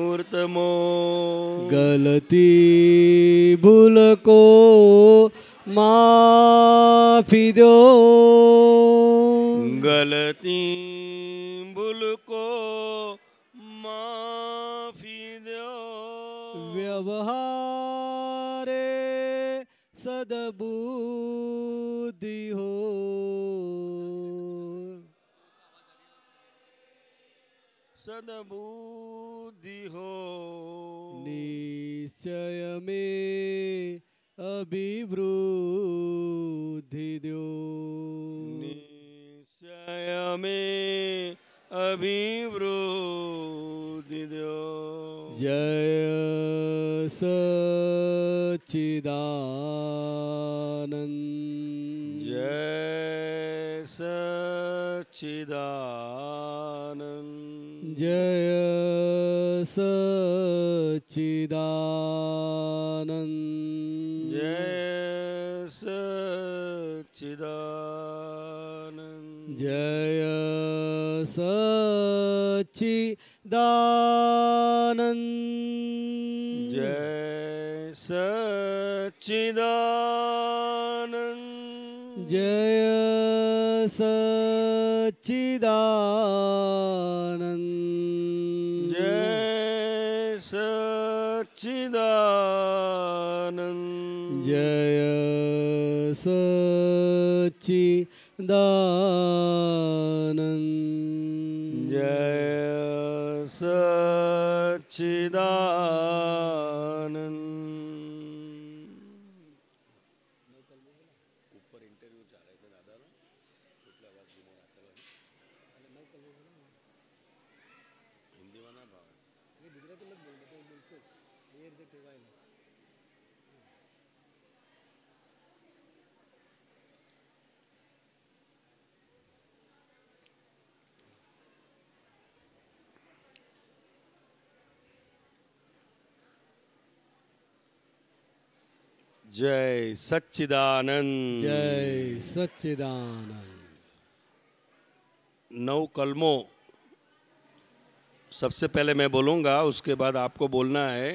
मूर्तमो। गलती भूल को माफ़ी दो। गलती भूल को माफ़ी दो। व्यवहार सदबुद्धि हो। सदबुद्धि निश्चय मे अभिवृद्धि दो निश्चय मे अभिवृद्धि दो जय सचिदानंद जय सचिदानंद जय सचिदानंद जय सचिदानंद जय सचिदानंद जय सचिदानंद जय सचिदानंद सच्चिदानन्द जय सच्चिदानन्द जय सच्चिदानंद। जय सच्चिदानंद। नौ कलमों सबसे पहले मैं बोलूँगा उसके बाद आपको बोलना है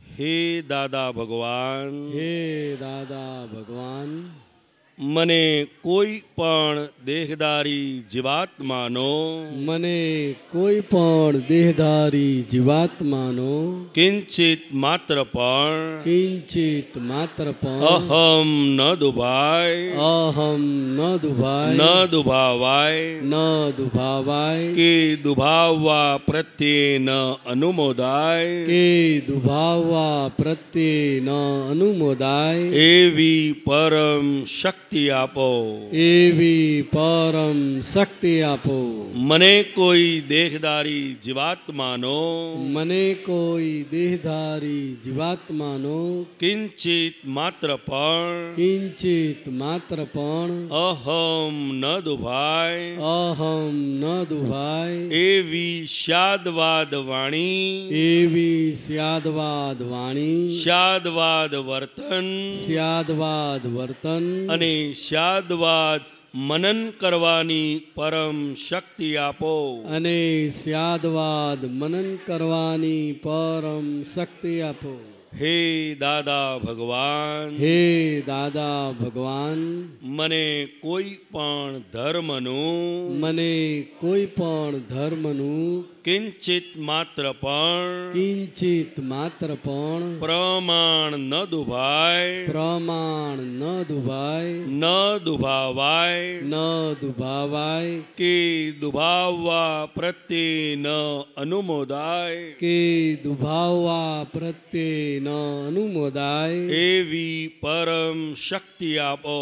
हे दादा भगवान। हे दादा भगवान। મને કોઈ પણ દેહદારી જીવાત્માનો મને કોઈ પણ દેહધારી જીવાત્માનો કિંચિત માત્ર પણ કિંચિત માત્ર પણ અહમ ન દુભાય અહમ ન દુભાય ન દુભાવાય ન દુભાવાય કે દુભાવવા પ્રત્યે ન અનુમોદાય કે દુભાવવા પ્રત્યે ન અનુમોદાય એવી પરમ શક્તિ આપો એવી પરમ શક્તિ આપો મને કોઈ દેહદારી જીવાત્માનો મને કોઈ દેહધારી જીવાત્માનો કિંચિત માત્ર પણ કિંચિત માત્ર પણ અહમ ન દુભાય અહમ ન દુભાય એવી શાદવાદ વાણી એવી સ્યાદવાદ વાણી શાદવાદ વર્તન સ્યાદવાદ વર્તન અને શાદવાદ મનન કરવાની પરમ શક્તિ આપો. અને સ્યાદવાદ મનન કરવાની પરમ શક્તિ આપો. હે દાદા ભગવાન. હે દાદા ભગવાન. મને કોઈ પણ ધર્મનું મને કોઈ પણ ધર્મનું કિંચિત માત્ર પણ કિંચિત માત્ર પણ પ્રમાણ ન દુભાય. પ્રમાણ ન દુભાય. ન દુભાવાય. ન દુભાવાય. કે દુભાવવા પ્રત્યે ન અનુમોદાય. કે દુભાવવા પ્રત્યે ન અનુમોદાય એવી પરમ શક્તિ આપો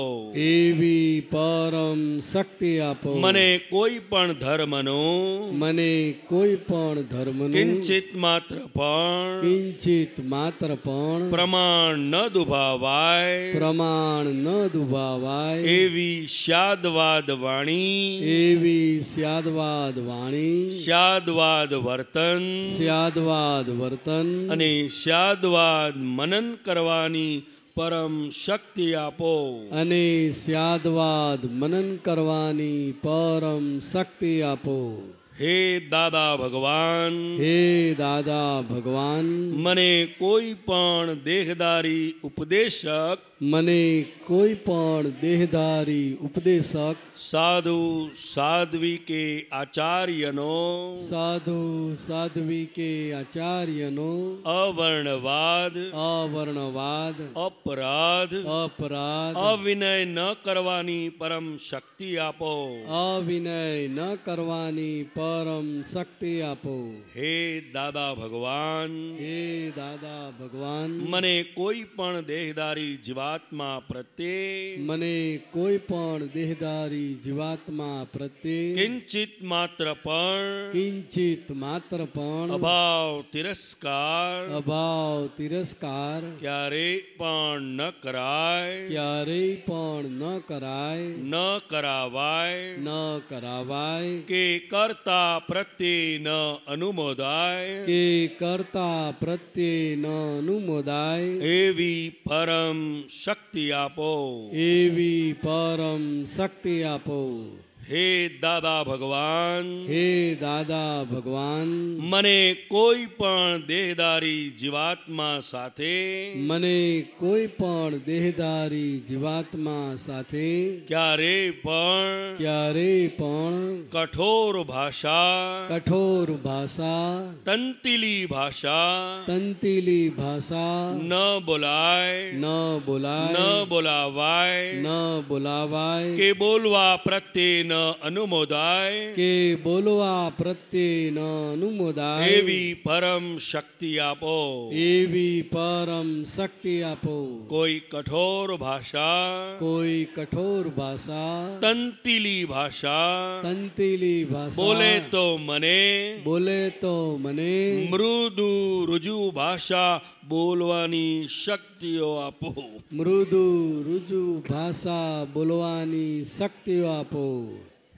એવી પરમ શક્તિ આપો મને કોઈ પણ ધર્મનું મને કોઈ પણ ધર્મનું કિંચિત માત્ર પણ કિંચિત માત્ર પણ પ્રમાણ ન દુભાવાય પ્રમાણ ન દુભાવાય એવી શાદવાદ વાણી એવી સ્યાદવાદ વાણી શાદવાદ વર્તન સ્યાદવાદ વર્તન અને શાદવાદ મનન કરવાની પરમ શક્તિ આપો અને સ્યાદવાદ મનન કરવાની પરમ શક્તિ આપો હે દાદા ભગવાન હે દાદા ભગવાન મને કોઈ પણ દેહદારી ઉપદેશક મને કોઈ પણ દેહધારી ઉપદેશક સાધુ સાધ્વી કે આચાર્યનો સાધુ સાધ્વી કે આચાર્યનો અવર્ણવાદ અવર્ણવાદ અપરાધ અપરાધ અવિનય ન કરવાની પરમ શક્તિ આપો અવિનય ન કરવાની પરમ શક્તિ આપો હે દાદા ભગવાન હે દાદા ભગવાન મને કોઈ પણ દેહદારી જીવાત્મા પ્રત્યે મને કોઈ પણ દેહધારી જીવાત્મા પ્રત્યે કિંચિત માત્ર પણ કિંચિત માત્ર પણ અભાવ તિરસ્કાર અભાવ તિરસ્કાર ક્યારે પણ ન કરાય ક્યારેય પણ ન કરાય ન કરાવાય ન કરાવાય કે કરતા પ્રત્યે ન અનુમોદાય કે કરતા પ્રત્યે ન અનુમોદાય એવી પરમ शक्ति आपो। एवी परम शक्ति आपो। હે દાદા ભગવાન હે દાદા ભગવાન મને કોઈ પણ દેહદારી જીવાત્મા સાથે મને કોઈ પણ દેહધારી જીવાત્મા સાથે ક્યારે પણ ક્યારેય પણ કઠોર ભાષા કઠોર ભાષા તંતિલી ભાષા તંતીલી ભાષા ન બોલાય ન બોલાય ન બોલાવાય ન બોલાવાય કે બોલવા પ્રત્યે ન અનુમોદાય કે બોલવા પ્રત્યે ન અનુમોદાય એવી પરમ શક્તિ આપો એવી પરમ શક્તિ આપો કોઈ કઠોર ભાષા કોઈ કઠોર ભાષા તંતિલી ભાષા તંતીલી ભાષા બોલે તો મને બોલે તો મને મૃદુ રુજુ ભાષા બોલવાની શક્તિઓ આપો મૃદુ રુજુ ભાષા બોલવાની શક્તિઓ આપો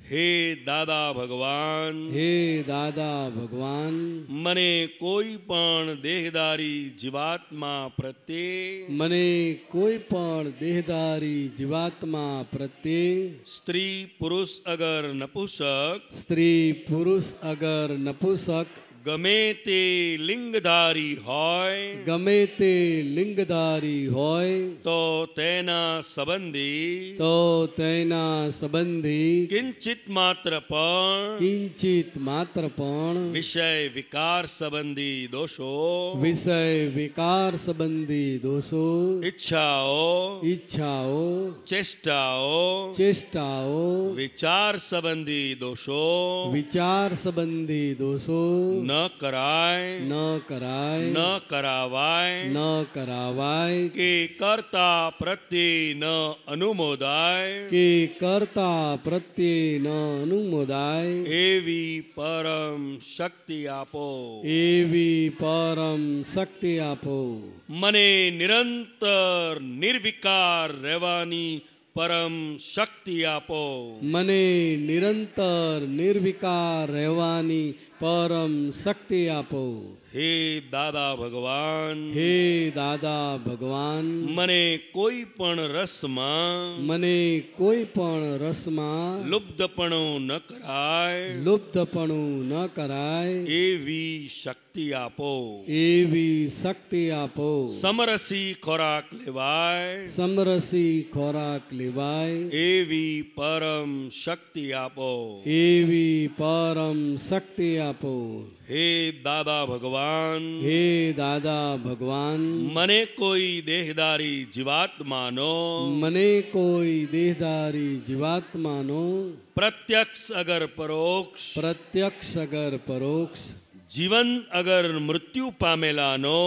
હે દાદા ભગવાન હે દાદા ભગવાન મને કોઈ પણ દેહદારી જીવાત્મા પ્રત્યે મને કોઈ પણ દેહધારી જીવાત્મા પ્રત્યે સ્ત્રી પુરુષ અગર નપુસક સ્ત્રી પુરુષ અગર નપુસક ગમે તે લિંગધારી હોય ગમે તે લિંગધારી હોય તો તેના સંબંધી તો તેના સંબંધી કિંચિત માત્ર પણ કિંચિત માત્ર પણ વિષય વિકાર સંબંધી દોષો વિષય વિકાર સંબંધી દોષો ઈચ્છાઓ ઈચ્છાઓ ચેષ્ટાઓ ચેષ્ટાઓ વિચાર સંબંધી દોષો વિચાર સંબંધી દોષો ન કરાય ન કરાય ન કરાવાય ન કરાવાય કે કરતા પ્રત્યે ન અનુમોદાય કે કરતા પ્રત્યે ન અનુમોદાય એવી પરમ શક્તિ આપો એવી પરમ શક્તિ આપો મને નિરંતર નિર્વિકાર રહેવાની પરમ શક્તિ આપો મને નિરંતર નિર્વિકાર રહેવાની પરમ શક્તિ આપો હે દાદા ભગવાન હે દાદા ભગવાન મને કોઈ પણ રસમાં મને કોઈ પણ રસમાં લુબ્ધપણું ન કરાય લુપ્તપણું ન કરાય એવી શક્તિ આપો એવી શક્તિ આપો સમરસી ખોરાક લેવાય સમરસી ખોરાક લેવાય એવી પરમ શક્તિ આપો એવી પરમ શક્તિ આપો हे दादा भगवान। हे दादा भगवान। मने कोई देहदारी जीवात्मानो मने। कोई देहदारी जीवात्मानो प्रत्यक्ष अगर परोक्ष। प्रत्यक्ष अगर परोक्ष। જીવન અગર મૃત્યુ પામેલાનો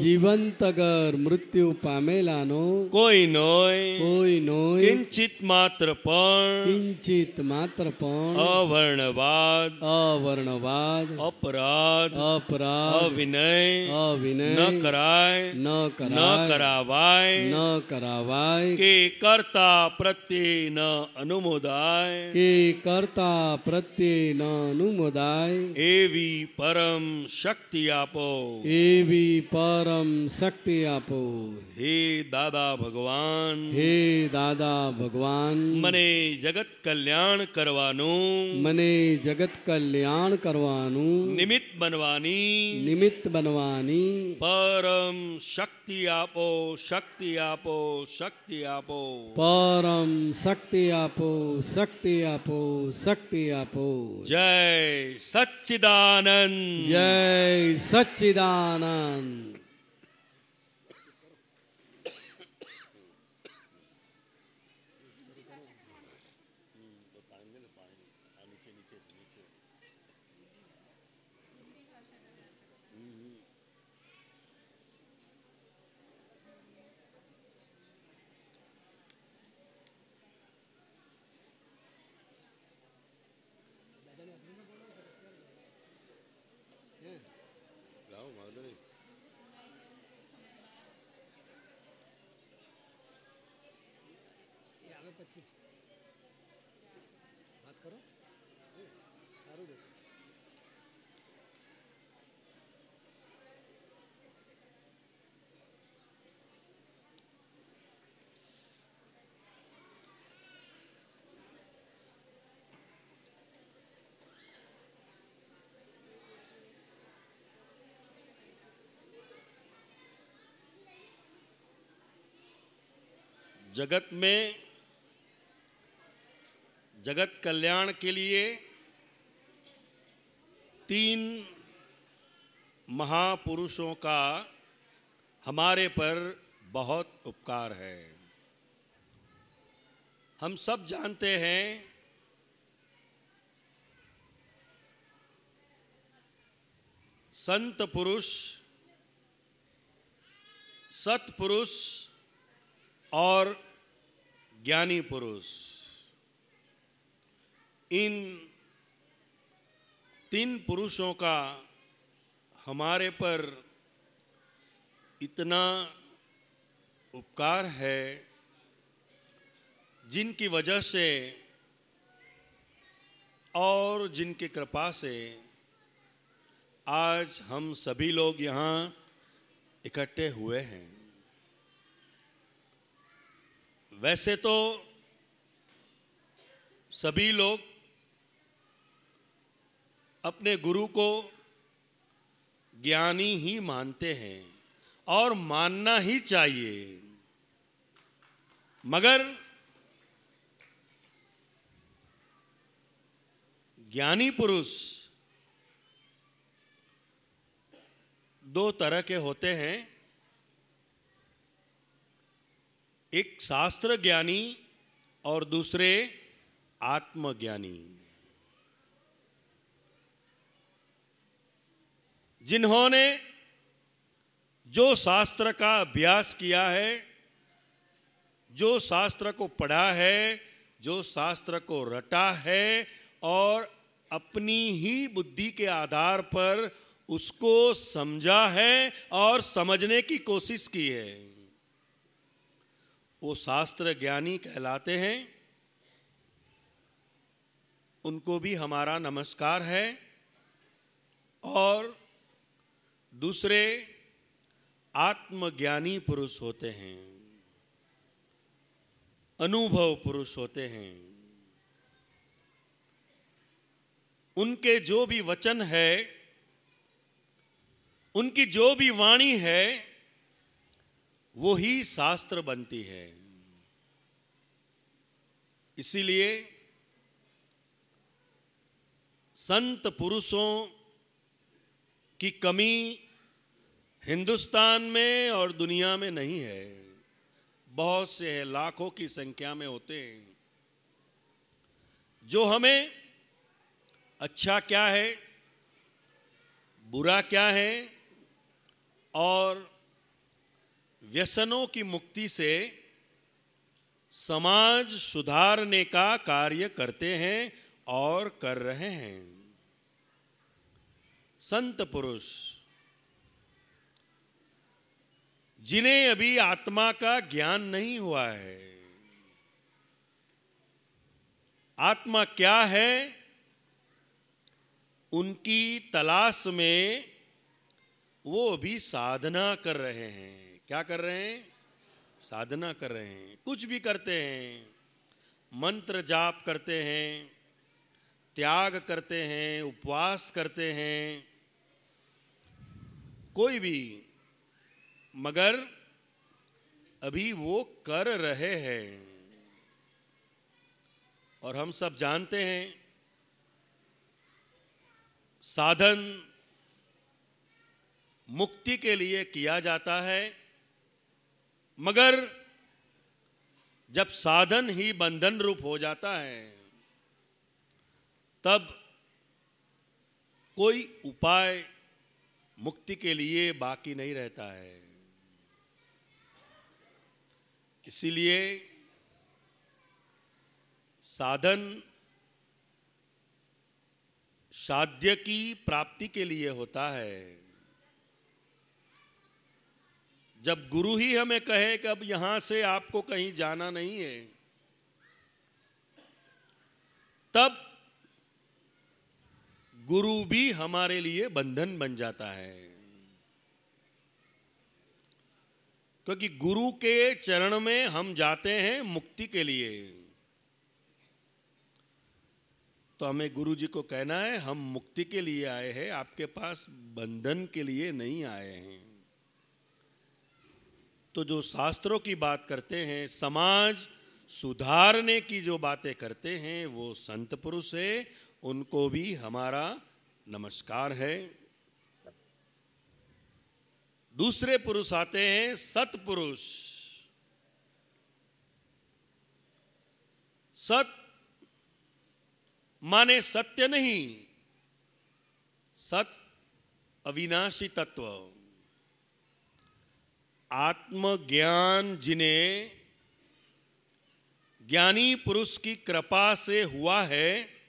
જીવંત અગર મૃત્યુ પામેલાનો કોઈ નોય કોઈ નોય કિંચિત માત્ર પણ કિંચિત માત્ર પણ અવર્ણવાદ અવર્ણવાદ અપરાધ અપરાધ અવિનય અવિનય ન કરાય ન ન કરાય કરાવાય ન કરાવાય કે કરતા પ્રત્યે ન અનુમોદાય કે કરતા પ્રત્યે ન અનુમોદાય એવી પરમ परम शक्ति आपो। एवी परम शक्ति आपो। हे दादा भगवान। हे दादा भगवान। मने जगत कल्याण करवानु। मने जगत कल्याण करवानु। निमित्त बनवानी। निमित्त बनवानी। परम शक्ति आपो शक्ति आपो शक्ति आपो। परम शक्ति आपो शक्ति आपो शक्ति आपो। जय सच्चिदानंद। जय सच्चिदानंद। આપો જય સચ્ચિદાનંદ જય સચ્ચિદાનંદ जगत में जगत कल्याण के लिए तीन महापुरुषों का हमारे पर बहुत उपकार है। हम सब जानते हैं संत पुरुष सतपुरुष और ज्ञानी पुरुष। इन तीन पुरुषों का हमारे पर इतना उपकार है, जिनकी वजह से और जिनकी कृपा से आज हम सभी लोग यहाँ इकट्ठे हुए हैं। वैसे तो सभी लोग अपने गुरु को ज्ञानी ही मानते हैं और मानना ही चाहिए। मगर ज्ञानी पुरुष दो तरह के होते हैं। एक शास्त्र ज्ञानी और दूसरे आत्मज्ञानी। जिन्होंने जो शास्त्र का अभ्यास किया है, जो शास्त्र को पढ़ा है, जो शास्त्र को रटा है और अपनी ही बुद्धि के आधार पर उसको समझा है और समझने की कोशिश की है। वो शास्त्र ज्ञानी कहलाते हैं। उनको भी हमारा नमस्कार है और दूसरे आत्मज्ञानी पुरुष होते हैं, अनुभव पुरुष होते हैं। उनके जो भी वचन है, उनकी जो भी वाणी है, वो ही शास्त्र बनती है। इसीलिए संत पुरुषों की कमी हिंदुस्तान में और दुनिया में नहीं है। बहुत से हैं, लाखों की संख्या में होते हैं। जो हमें अच्छा क्या है, बुरा क्या है, और व्यसनों की मुक्ति से समाज सुधारने का कार्य करते हैं और कर रहे हैं। संत पुरुष। जिन्हें अभी आत्मा का ज्ञान नहीं हुआ है। आत्मा क्या है? उनकी तलाश में वो अभी साधना कर रहे हैं। क्या कर रहे हैं? साधना कर रहे हैं। कुछ भी करते हैं। मंत्र जाप करते हैं। त्याग करते हैं। उपवास करते हैं। कोई भी, मगर अभी वो कर रहे हैं। और हम सब जानते हैं, साधन मुक्ति के लिए किया जाता है, मगर जब साधन ही बंधन रूप हो जाता है, तब कोई उपाय मुक्ति के लिए बाकी नहीं रहता है। इसीलिए साधन साध्य की प्राप्ति के लिए होता है। जब गुरु ही हमें कहे कि अब यहाँ से आपको कहीं जाना नहीं है, तब गुरु भी हमारे लिए बंधन बन जाता है। क्योंकि गुरु के चरण में हम जाते हैं मुक्ति के लिए। तो हमें गुरु जी को कहना है, हम मुक्ति के लिए आए हैं, आपके पास बंधन के लिए नहीं आए हैं। तो जो शास्त्रों की बात करते हैं, समाज सुधारने की जो बातें करते हैं, वो संत पुरुष है उनको भी हमारा नमस्कार है। दूसरे पुरुष आते हैं, सतपुरुष। सत माने सत्य नहीं, सत अविनाशी तत्व। आत्मज्ञान जिन्हें ज्ञानी पुरुष की कृपा से हुआ है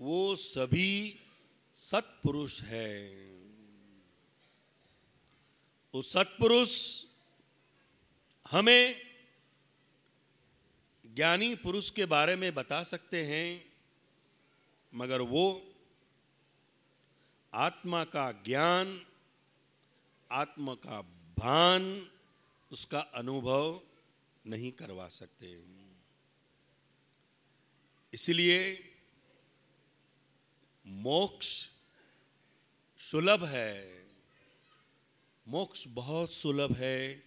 वो सभी सत्पुरुष है। वो सत्पुरुष हमें ज्ञानी पुरुष के बारे में बता सकते हैं, मगर वो आत्मा का ज्ञान, आत्मा का भान, उसका अनुभव नहीं करवा सकते। इसलिए मोक्ष सुलभ है। मोक्ष बहुत सुलभ है।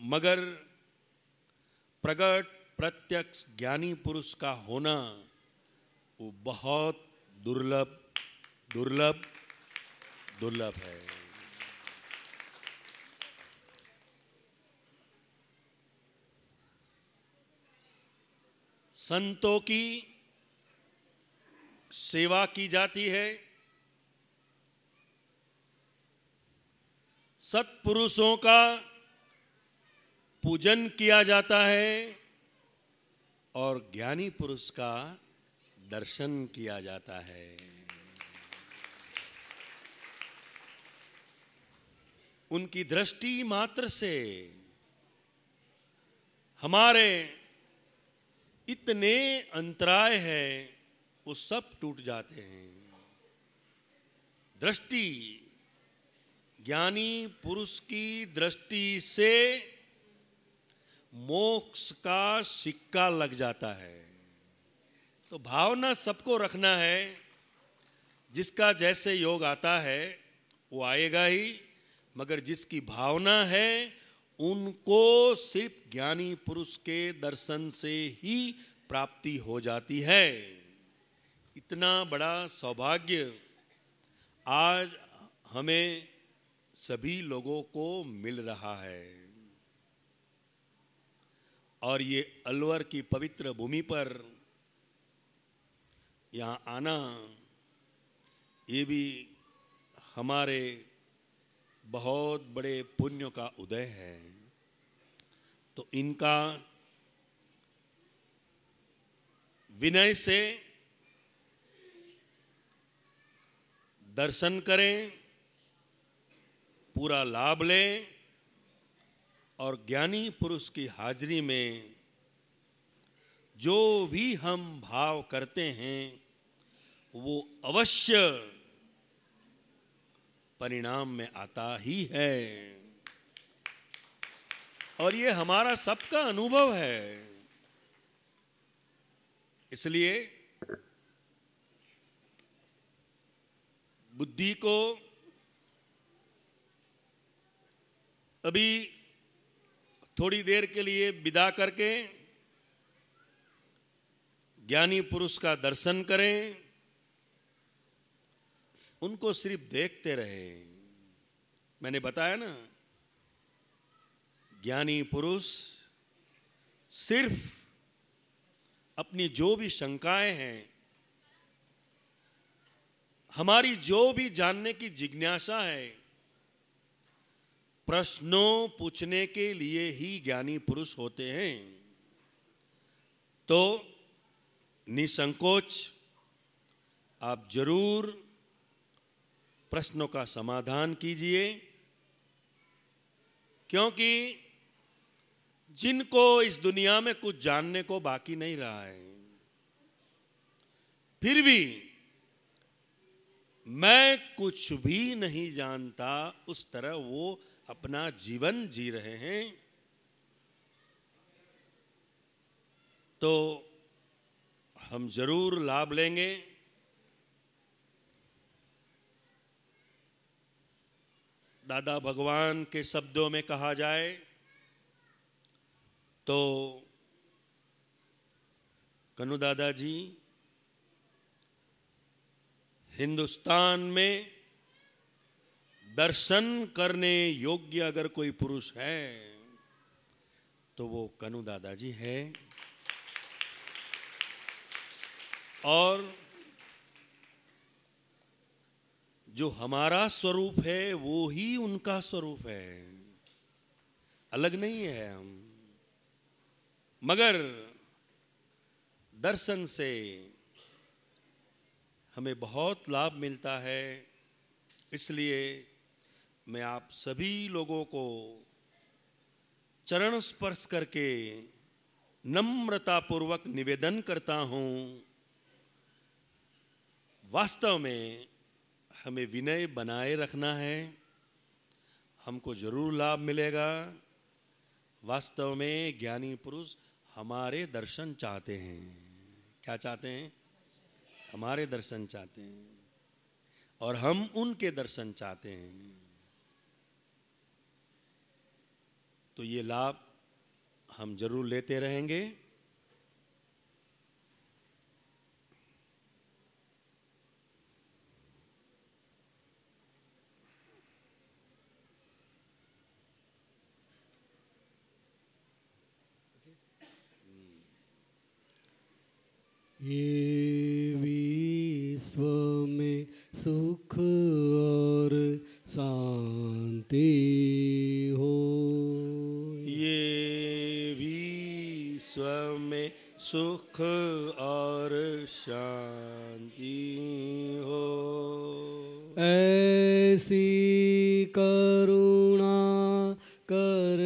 मगर प्रगट प्रत्यक्ष ज्ञानी पुरुष का होना, वो बहुत दुर्लभ दुर्लभ दुर्लभ है। संतों की सेवा की जाती है। सत्पुरुषों का पूजन किया जाता है और ज्ञानी पुरुष का दर्शन किया जाता है। उनकी दृष्टि मात्र से हमारे इतने अंतराय है वो सब टूट जाते हैं। दृष्टि, ज्ञानी पुरुष की दृष्टि से मोक्ष का सिक्का लग जाता है। तो भावना सबको रखना है। जिसका जैसे योग आता है, वो आएगा ही, मगर जिसकी भावना है, उनको सिर्फ़ ज्ञानी पुरुष के दर्शन से ही प्राप्ति हो जाती है। इतना बड़ा सौभाग्य आज हमें सभी लोगों को मिल रहा है। और ये अलवर की पवित्र भूमि पर यहाँ आना, ये भी हमारे बहुत बड़े पुण्य का उदय है। तो इनका विनय से दर्शन करें, पूरा लाभ लें और ज्ञानी पुरुष की हाजिरी में जो भी हम भाव करते हैं, वो अवश्य परिणाम में आता ही है। और ये हमारा सबका अनुभव है। इसलिए बुद्धि को अभी थोड़ी देर के लिए विदा करके ज्ञानी पुरुष का दर्शन करें, उनको सिर्फ़ देखते रहे। मैंने बताया ना, ज्ञानी पुरुष सिर्फ़ अपनी जो भी शंकाएँ हैं हमारी जो भी जानने की जिज्ञासा है, प्रश्नों पूछने के लिए ही ज्ञानी पुरुष होते हैं। तो निसंकोच, आप ज़रूर प्रश्नों का समाधान कीजिए, क्योंकि जिनको इस दुनिया में कुछ जानने को बाकी नहीं रहा है, फिर भी मैं कुछ भी नहीं जानता, उस तरह वो अपना जीवन जी रहे हैं। तो हम ज़रूर लाभ लेंगे। दादा भगवान के शब्दों में कहा जाए तो कनु दादाजी हिंदुस्तान में दर्शन करने योग्य अगर कोई पुरुष है तो वो कनु दादाजी है। और जो हमारा स्वरूप है, वो ही उनका स्वरूप है। अलग नहीं है हम। मगर दर्शन से हमें बहुत लाभ मिलता है। इसलिए मैं आप सभी लोगों को चरण स्पर्श करके नम्रता पूर्वक निवेदन करता हूँ, वास्तव में हमें विनय बनाए रखना है। हमको ज़रूर लाभ मिलेगा। वास्तव में ज्ञानी पुरुष हमारे दर्शन चाहते हैं। क्या चाहते हैं? हमारे दर्शन चाहते हैं और हम उनके दर्शन चाहते हैं। तो ये लाभ हम ज़रूर लेते रहेंगे। ये विश्व में सुख और शांति हो। ये विश्व में सुख और शांति हो। ऐसी करुणा कर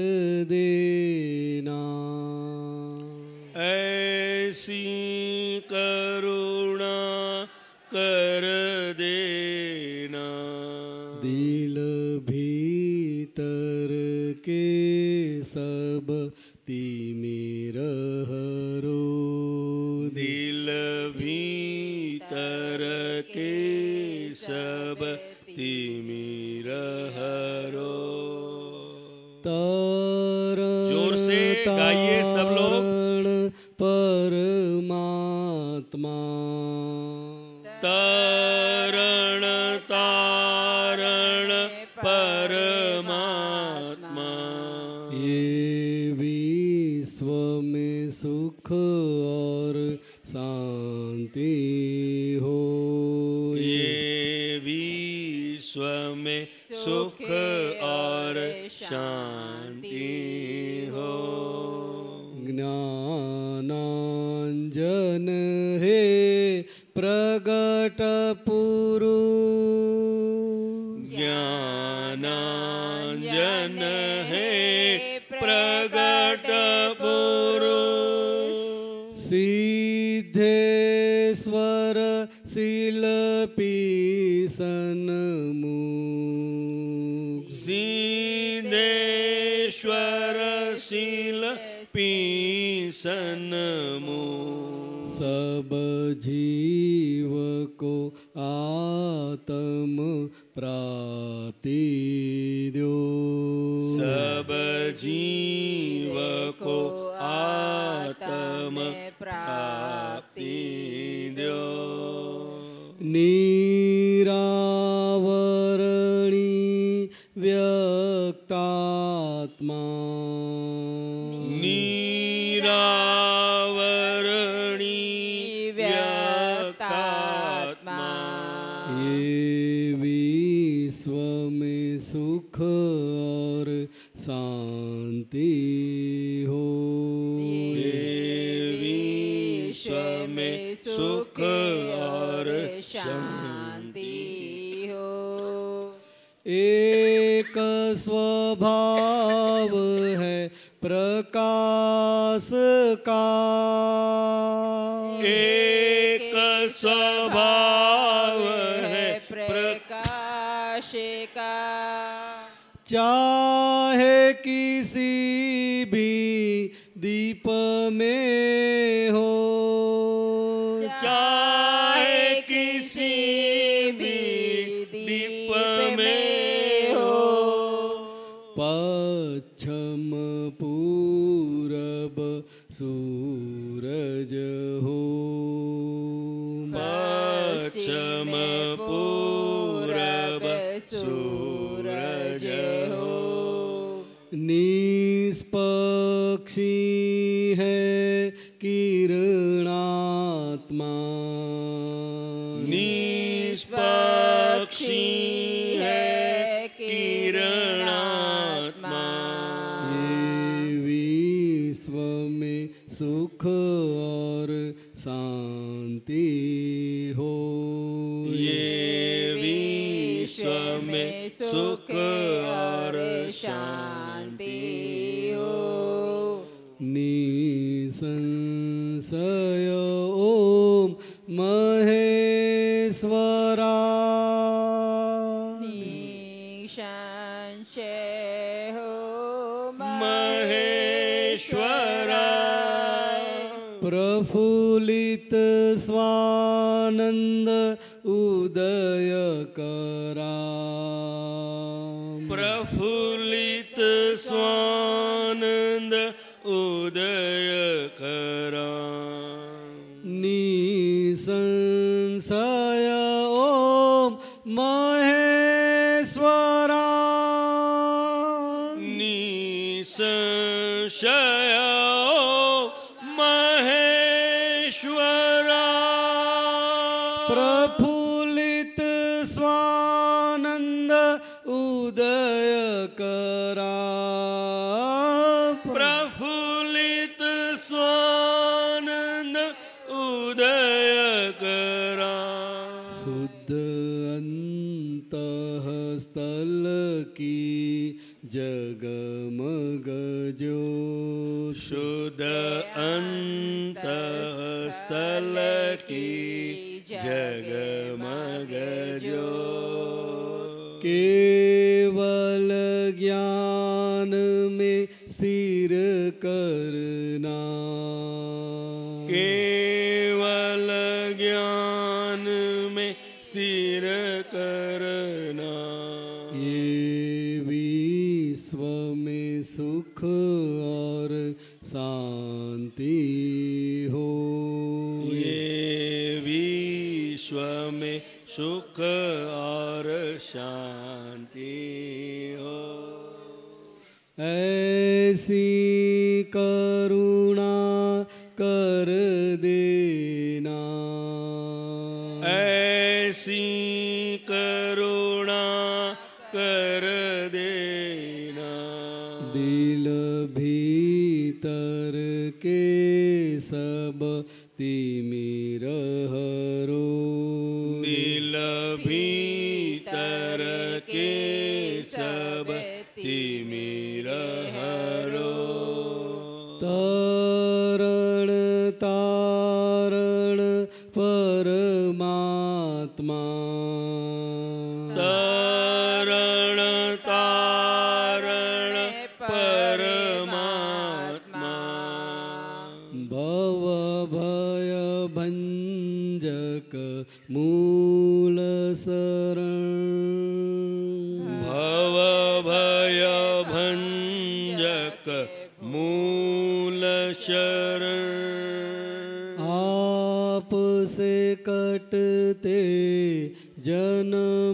देना। ऐसी करुणा कर देना। दिल भीतर के सब तिमिर हरो दिल भीतर के सब तिमिर हरो तारण ज़ोर से गाइए परमात्मा तारण तारण परमात्मा। ये विश्व में सुख और शांति हो। ये विश्व में सुख और शांति हो। ज्ञानांजन सनमो सब जीव को आत्म प्राति दो सब जीव को आत्म प्रफुल्लित स्वानंद उदय करा। प्रफुल्लित स्वानंद उदय करा। शुद्ध अंत स्थल की जगमग जो शुद्ध अंत स्थल की जग जगमगजो। केवल ज्ञान में सिर करना। The.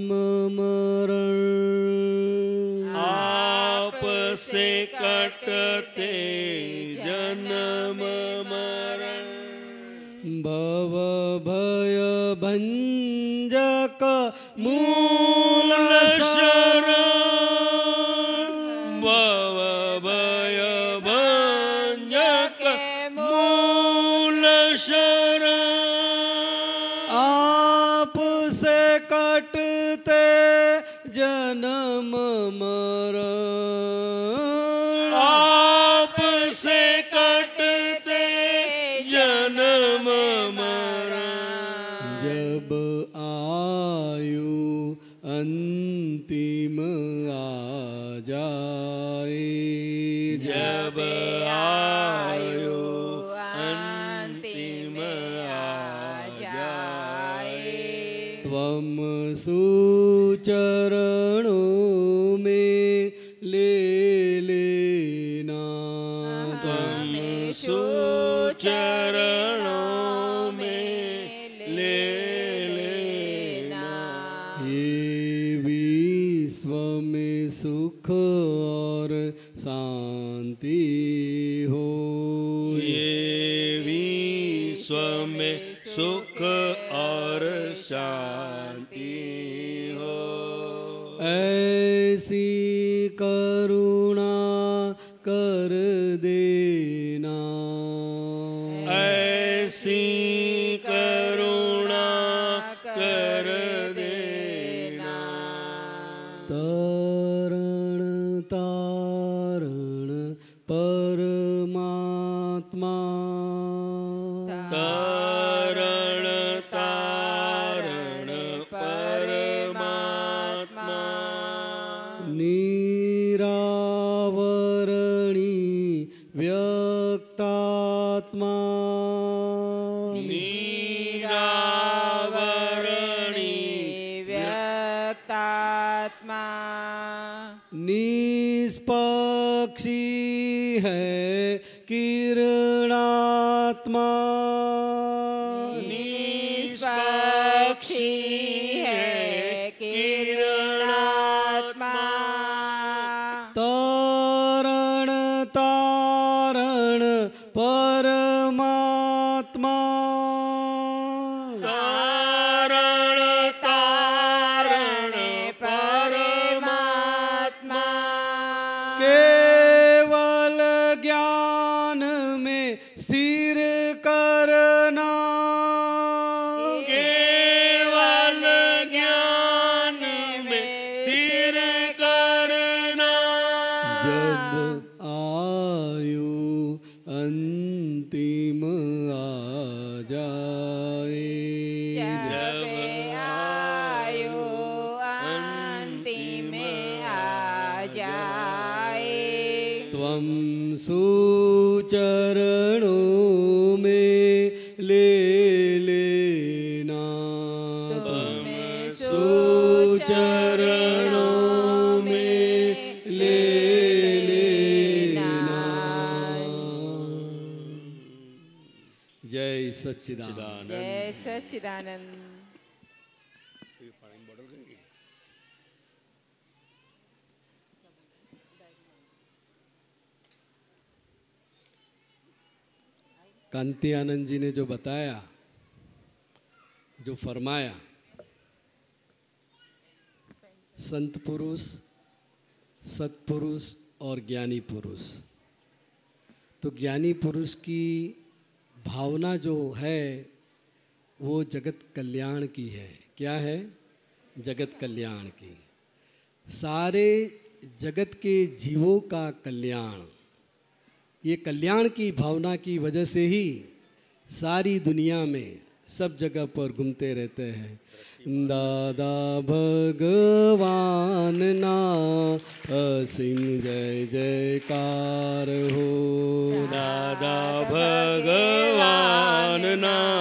मरण विश्व सुख और शांति। सच्चिदानंद कांति आनंद जी ने जो बताया, जो फरमाया, संत पुरुष सत्पुरुष और ज्ञानी पुरुष। तो ज्ञानी पुरुष की भावना जो है वो जगत कल्याण की है। क्या है? जगत कल्याण की। सारे जगत के जीवों का कल्याण। ये कल्याण की भावना की वजह से ही सारी दुनिया में सब जगह पर घूमते रहते हैं। दादा भगवान ना, असीम जय जयकार हो। दादा भगवान ना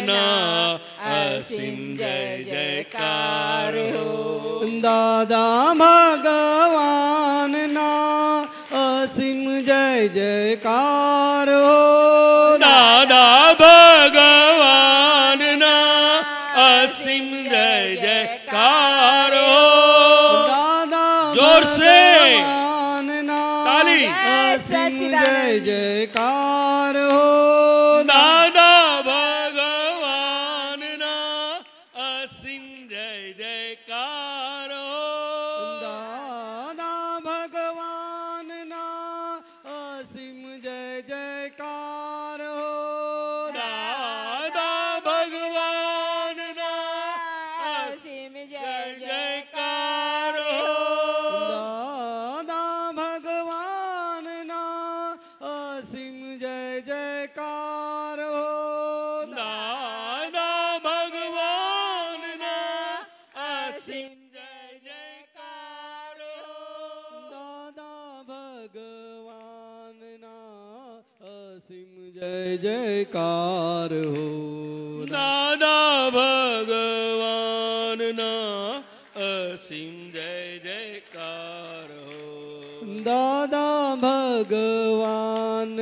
না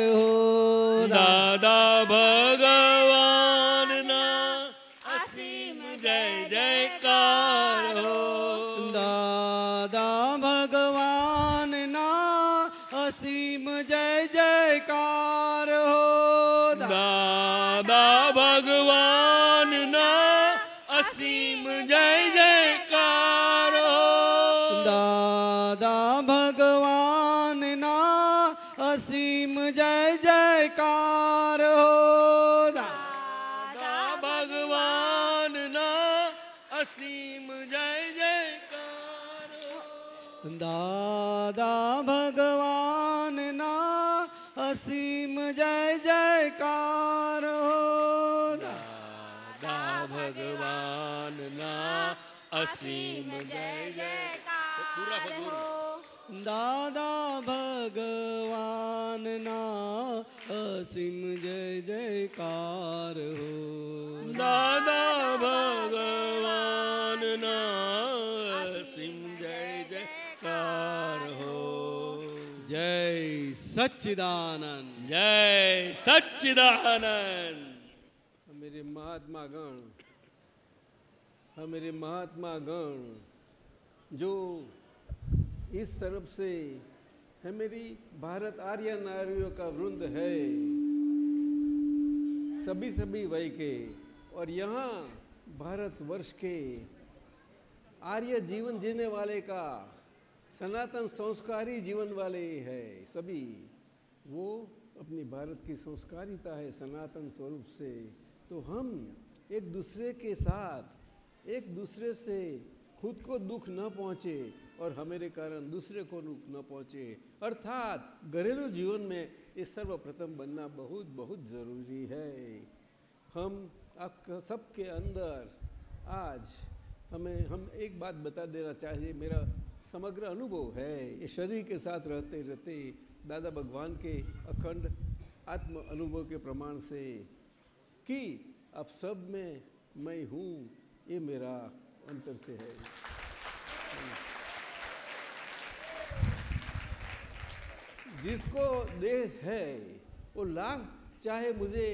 हो। असीम जय जयकार हो। दादा भगवान ना असीम जय जयकार हो। जय सच्चिदानंद। जय सच्चिदानंद। मेरे महात्मा गण हाँ मेरे महात्मा गण जो इस तरफ़ से है मेरी भारत आर्य नारियों का वृंद है। सभी सभी वय के और यहाँ भारतवर्ष के आर्य जीवन जीने वाले का सनातन संस्कारी जीवन वाले है। सभी वो अपनी भारत की संस्कारिता है सनातन स्वरूप से। तो हम एक दूसरे के साथ, एक दूसरे से खुद को दुख न पहुँचे और हमारे कारण दूसरे को दुख न पहुँचे। अर्थात घरेलू जीवन में ये सर्वप्रथम बनना बहुत बहुत ज़रूरी है। हम सबके अंदर आज हमें, हम एक बात बता देना चाहिए, मेरा समग्र अनुभव है, ये शरीर के साथ रहते रहते दादा भगवान के अखंड आत्म अनुभव के प्रमाण से कि आप सब में मैं हूँ, ये मेरा अंतर से है। जिसको देह है वो लाख चाहे मुझे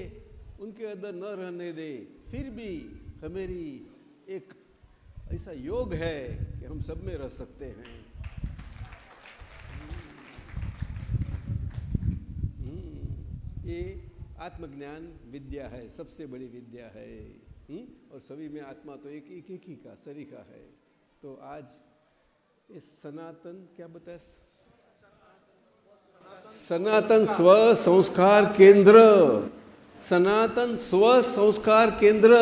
उनके अंदर न रहने दे फिर भी हमेरी एक ऐसा योग है कि हम सब में रह सकते हैं। हम्म, ये आत्मज्ञान विद्या है सबसे बड़ी विद्या है। हम्म, और सभी में आत्मा तो एक एक ही का सरीखा है। तो आज इस सनातन क्या बताया? सनातन स्व संस्कार केंद्र। सनातन स्व संस्कार केंद्र।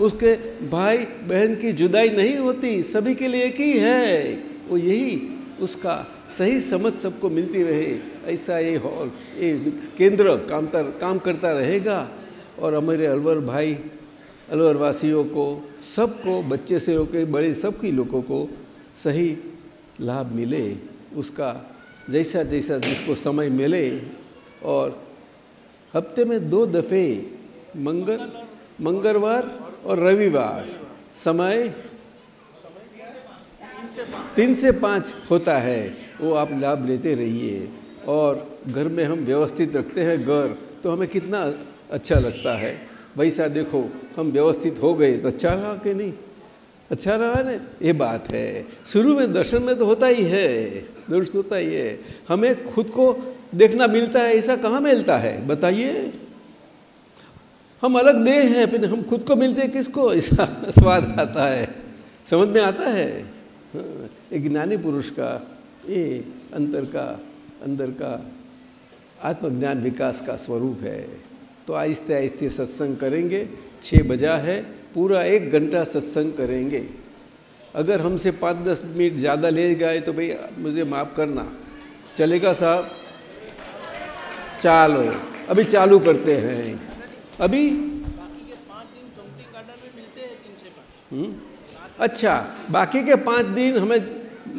उसके भाई बहन की जुदाई नहीं होती सभी के लिए एक ही है। वो यही उसका सही समझ सबको मिलती रहे ऐसा ये हॉल ये केंद्र काम तर, काम करता रहेगा। और हमारे अलवर भाई अलवर वासियों को सबको बच्चे से होकर बड़े सबकी लोगों को सही लाभ मिले उसका जैसा जैसा जिसको समय मिले और हफ़्ते में दो दफ़े मंगल, मंगलवार और रविवार समय तीन से पाँच होता है, वो आप लाभ लेते रहिए। और घर में हम व्यवस्थित रखते हैं घर तो हमें कितना अच्छा लगता है। वैसा देखो, हम व्यवस्थित हो गए तो अच्छा रहा कि नहीं? अच्छा रहा ना ये बात है। शुरू में दर्शन में तो होता ही है दर्शन होता ही है। हमें खुद को देखना मिलता है ऐसा कहाँ मिलता है? बताइए। हम अलग देह हैं फिर हम खुद को मिलते हैं किसको? ऐसा स्वाद आता है। समझ में आता है? हाँ, एक ज्ञानी पुरुष का ये अंतर का अंदर का आत्मज्ञान विकास का स्वरूप है। तो आहिस्ते आहिस्ते सत्संग करेंगे छः बजा है। पूरा एक घंटा सत्संग करेंगे। अगर हमसे पाँच दस मिनट ज़्यादा ले गए तो भाई मुझे माफ़ करना। चलेगा साहब? चालो। अभी चालू करते हैं। अभी? हम्म, अच्छा बाकी के पाँच दिन हमें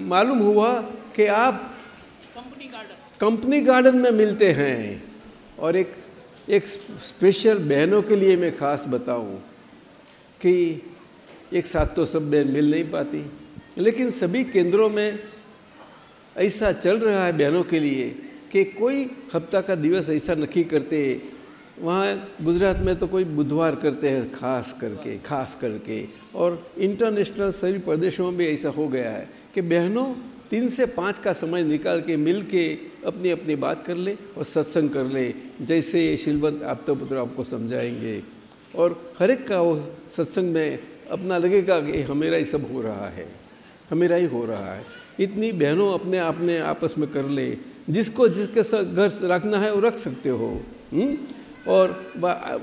मालूम हुआ कि आप कंपनी गार्डन में मिलते हैं। और एक एक स्पेशल बहनों के लिए मैं खास बताऊँ। कि एक साथ तो सब बहन मिल नहीं पाती। लेकिन सभी केंद्रों में ऐसा चल रहा है बहनों के लिए कि कोई हफ़्ता का दिवस ऐसा नक्की करते, वहाँ गुजरात में तो कोई बुधवार करते हैं खास करके खास करके। और इंटरनेशनल सभी प्रदेशों में भी ऐसा हो गया है कि बहनों तीन से पाँच का समय निकाल के मिल के अपनी अपनी बात कर ले और सत्संग कर ले। जैसे शिलवंत आप तो पुत्र आपको समझाएँगे। और हर एक का वो सत्संग में अपना लगेगा कि हमेरा ही सब हो रहा है, हमेरा ही हो रहा है। इतनी बहनों अपने अपने आपस में कर ले। जिसको जिसके घर रखना है वो रख सकते हो। हुँ? और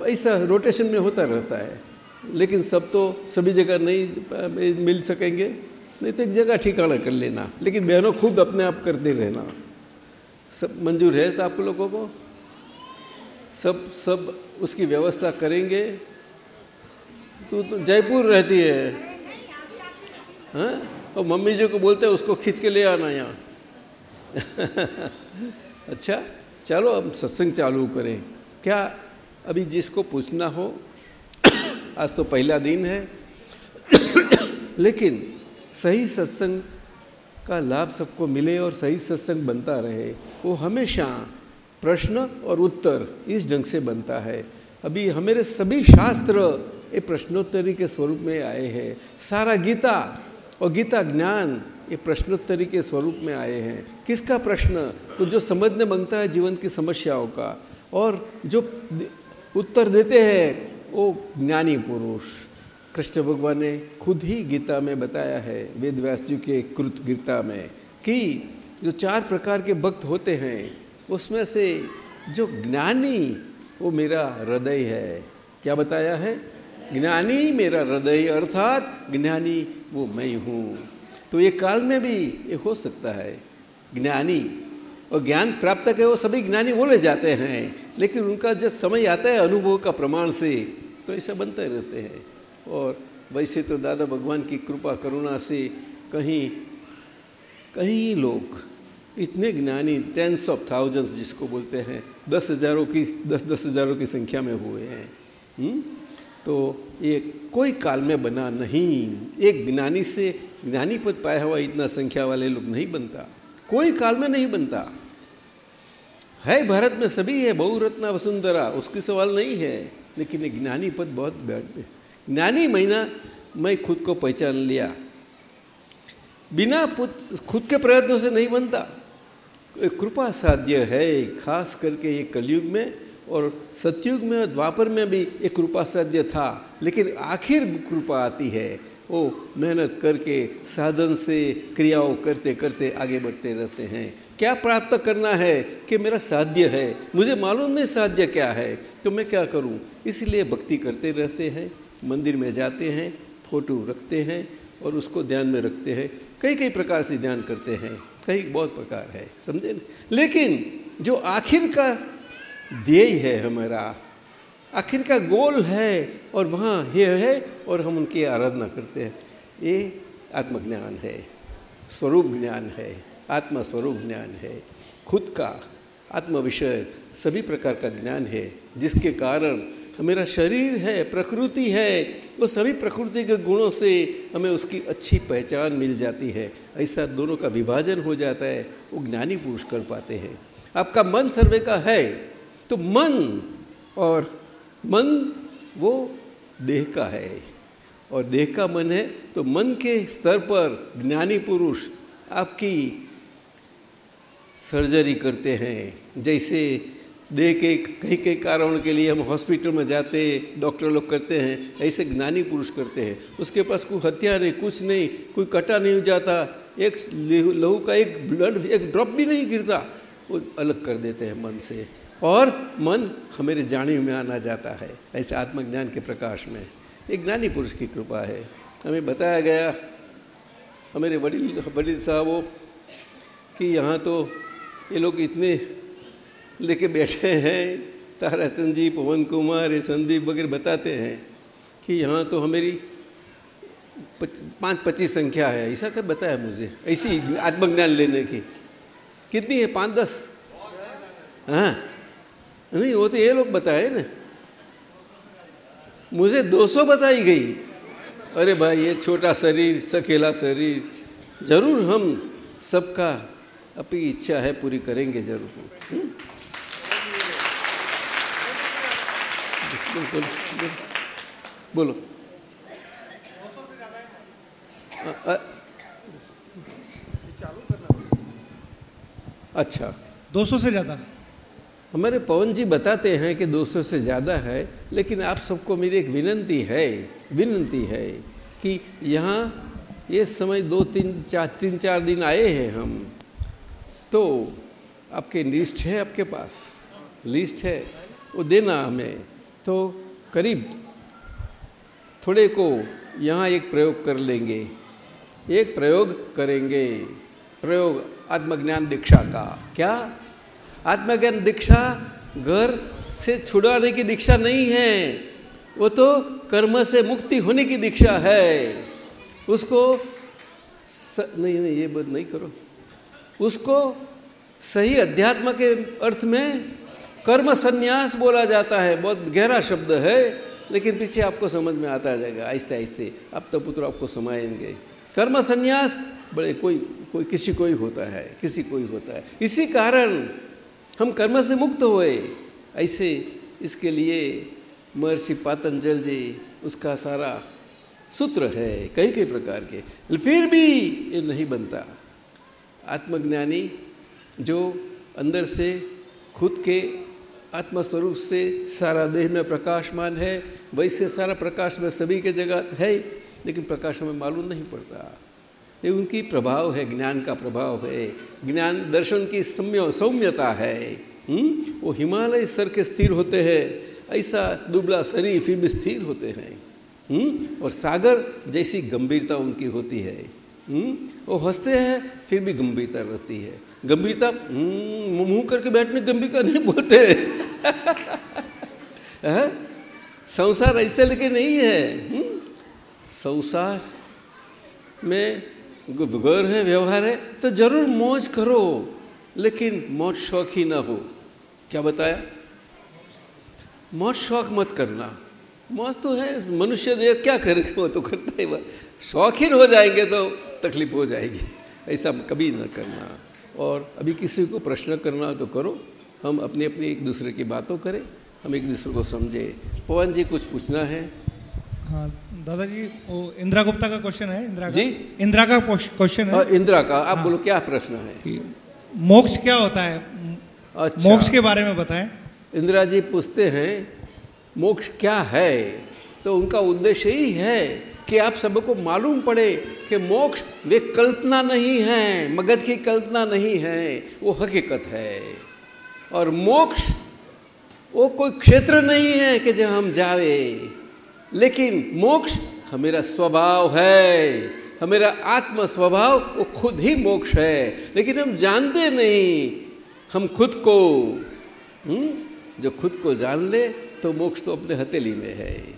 ऐसा रोटेशन में होता रहता है। लेकिन सब तो सभी जगह नहीं मिल सकेंगे। नहीं तो एक जगह ठिकाना कर लेना। लेकिन बहनों खुद अपने आप करते रहना। सब मंजूर है तो आप लोगों को? सब सब उसकी व्यवस्था करेंगे। तू तो जयपुर रहती है। हाँ? और मम्मी जी को बोलते हैं, उसको खींच के ले आना यहाँ। अच्छा चलो अब सत्संग चालू करें। क्या अभी जिसको पूछना हो, आज तो पहला दिन है। लेकिन सही सत्संग का लाभ सबको मिले और सही सत्संग बनता रहे, वो हमेशा प्रश्न और उत्तर इस ढंग से बनता है। अभी हमारे सभी शास्त्र ये प्रश्नोत्तरी के स्वरूप में आए हैं। सारा गीता और गीता ज्ञान ये प्रश्नोत्तरी के स्वरूप में आए हैं। किसका प्रश्न? तो जो समझने बनता है जीवन की समस्याओं का। और जो उत्तर देते हैं, वो ज्ञानी पुरुष। कृष्ण भगवान ने खुद ही गीता में बताया है वेद व्यास जी के कृत गीता में, कि जो चार प्रकार के भक्त होते हैं उसमें से जो ज्ञानी, वो मेरा हृदय है। क्या बताया है? ज्ञानी मेरा हृदय, अर्थात ज्ञानी वो मैं हूँ। तो ये काल में भी ये हो सकता है, ज्ञानी। और ज्ञान प्राप्त के वो सभी ज्ञानी बोले जाते हैं। लेकिन उनका जब समय आता है अनुभव का प्रमाण से तो ऐसा बनते रहते हैं। और वैसे तो दादा भगवान की कृपा, करुणा से कहीं कहीं लोग इतने ज्ञानी टेंस ऑफ़ थाउजेंड्स जिसको बोलते हैं, दस हज़ारों की, दस दस हज़ारों की संख्या में हुए हैं। हुँ? हम्म? तो ये कोई काल में बना नहीं। एक ज्ञानी से ज्ञानी पद पाया हुआ इतना संख्या वाले लोग नहीं बनता। कोई काल में नहीं बनता। है भारत में सभी है, बहुरत्ना, वसुंधरा, उसकी सवाल नहीं है। लेकिन ये ज्ञानी पद बहुत ज्ञानी महीना मैं खुद को पहचान लिया। बिना खुद के प्रयत्नों से नहीं बनता। कृपा साध्य है खास करके ये कलयुग में और सतयुग में और द्वापर में भी एक कृपा साध्य था, लेकिन आखिर कृपा आती है। वो मेहनत करके, साधन से क्रियाओं करते करते आगे बढ़ते रहते हैं। क्या प्राप्त करना है कि मेरा साध्य है? मुझे मालूम नहीं साध्य क्या है तो मैं क्या करूँ? इसलिए भक्ति करते रहते हैं, मंदिर में जाते हैं, फ़ोटो रखते हैं और उसको ध्यान में रखते हैं। कई कई प्रकार से ध्यान करते हैं। कई बहुत प्रकार है, समझे न? लेकिन जो आखिर का ध्येय है हमारा, आखिर का गोल है और वहाँ ये है और हम उनकी आराधना करते हैं, ये आत्मज्ञान है, स्वरूप ज्ञान है, आत्मा स्वरूप ज्ञान है, खुद का आत्म विषय सभी प्रकार का ज्ञान है, जिसके कारण मेरा शरीर है, प्रकृति है वो सभी प्रकृति के गुणों से हमें उसकी अच्छी पहचान मिल जाती है। ऐसा दोनों का विभाजन हो जाता है, वो ज्ञानी पुरुष कर पाते हैं। आपका मन सर्वे का है तो मन और मन वो देह का है। और देह का मन है तो मन के स्तर पर ज्ञानी पुरुष आपकी सर्जरी करते हैं। जैसे देह के कई कई कारणों के लिए हम हॉस्पिटल में जाते डॉक्टर लोग करते हैं, ऐसे ज्ञानी पुरुष करते हैं। उसके पास कोई हत्या नहीं कुछ नहीं, कोई कटा नहीं जाता। एक लहू का एक ब्लड एक ड्रॉप भी नहीं गिरता। वो अलग कर देते हैं मन से। और मन हमारे जाने में आना जाता है, ऐसे आत्मज्ञान के प्रकाश में। एक ज्ञानी पुरुष की कृपा है। हमें बताया गया, हमारे वडील वडील साहबों कि यहाँ तो ये लोग इतने लेके बैठे हैं। ताराचंद जी पवन कुमार, ये संदीप वगैरह बताते हैं कि यहाँ तो हमारी पाँच पच्चीस संख्या है। ऐसा क्या बताया मुझे? ऐसी आत्मज्ञान लेने की। कितनी है? पाँच दस? हाँ। नहीं, वो तो ये लोग बताए ना। मुझे 200 बताई गई। अरे भाई, ये छोटा शरीर, सकेला शरीर, ज़रूर हम सबका अपनी इच्छा है, पूरी करेंगे ज़रूर। बिल्कुल बोलो। अच्छा। 200 से ज़्यादा। हमारे पवन जी बताते हैं कि 200 से ज़्यादा है लेकिन आप सबको मेरी एक विनंती है विनंती है कि यहाँ ये समय दो तीन चार तीन चार दिन आए हैं हम। तो आपके लिस्ट है आपके पास? लिस्ट है। वो देना हमें। तो करीब थोड़े को यहाँ एक प्रयोग कर लेंगे। एक प्रयोग करेंगे। प्रयोग आत्मज्ञान दीक्षा का। क्या? आत्मज्ञान दीक्षा घर से छुड़ाने की दीक्षा नहीं है। वो तो कर्म से मुक्ति होने की दीक्षा है। उसको स... नहीं नहीं, ये बात नहीं करो। उसको सही अध्यात्म के अर्थ में कर्म संन्यास बोला जाता है, बहुत गहरा शब्द है, लेकिन पीछे आपको समझ में आता जाएगा, आहिस्ते आहिस्ते, अब तो पुत्र आपको समाएँगे। कर्म संन्यास, बड़े कोई कोई, किसी को ही होता है, किसी को ही होता है। इसी कारण हम कर्म से मुक्त हुए। ऐसे इसके लिए महर्षि पातंजल जी, उसका सारा सूत्र है, कई कई प्रकार के। फिर भी ये नहीं बनता। आत्मज्ञानी जो अंदर से खुद के आत्मस्वरूप से सारा देह में प्रकाशमान है, वैसे सारा प्रकाश में सभी के जगह है, लेकिन प्रकाश हमें मालूम नहीं पड़ता ये उनकी प्रभाव है, ज्ञान का प्रभाव है ज्ञान दर्शन की सम्य, सौम्यता है हुँ? वो हिमालय सर के स्थिर होते हैं, ऐसा दुबला शरीर फिर भी स्थिर होते हैं हुँ? और सागर जैसी गंभीरता उनकी होती है हुँ? वो हँसते हैं, फिर भी गंभीरता रहती है गंभीरता मुँह करके बैठने गंभीरता नहीं बोलते? संसार ऐसे लेके नहीं है। संसार में घर है, व्यवहार है तो ज़रूर मौज करो, लेकिन मौज शौक ही ना हो। क्या बताया? मौज शौक मत करना। मौज तो है, मनुष्य जो क्या करेगा, वो तो करता ही। शौकीन हो जाएँगे तो तकलीफ़ हो जाएगी। ऐसा कभी ना करना। और अभी किसी को प्रश्न करना तो करो। हम अपनी अपनी एक दूसरे की बातों करें। हम एक दूसरे को समझे। पवन जी कुछ पूछना है? हाँ दादाजी वो इंदिरा गुप्ता का क्वेश्चन है। इंदिरा जी? इंदिरा का क्वेश्चन है। इंदिरा का। आप बोलो क्या प्रश्न है? मोक्ष क्या होता है? अच्छा। मोक्ष के बारे में बताएँ। इंदिरा जी पूछते हैं मोक्ष क्या है? तो उनका उद्देश्य ही है कि आप सबको मालूम पड़े कि मोक्ष वे कल्पना नहीं है, मगज की कल्पना नहीं है, वो हकीकत है। और मोक्ष, वो कोई क्षेत्र नहीं है कि जहाँ हम जावे लेकिन मोक्ष हमेरा स्वभाव है, हमेरा आत्म स्वभाव वो खुद ही मोक्ष है। लेकिन हम जानते नहीं, हम खुद को हुँ? जो खुद को जान ले तो मोक्ष तो अपने हथेली में है।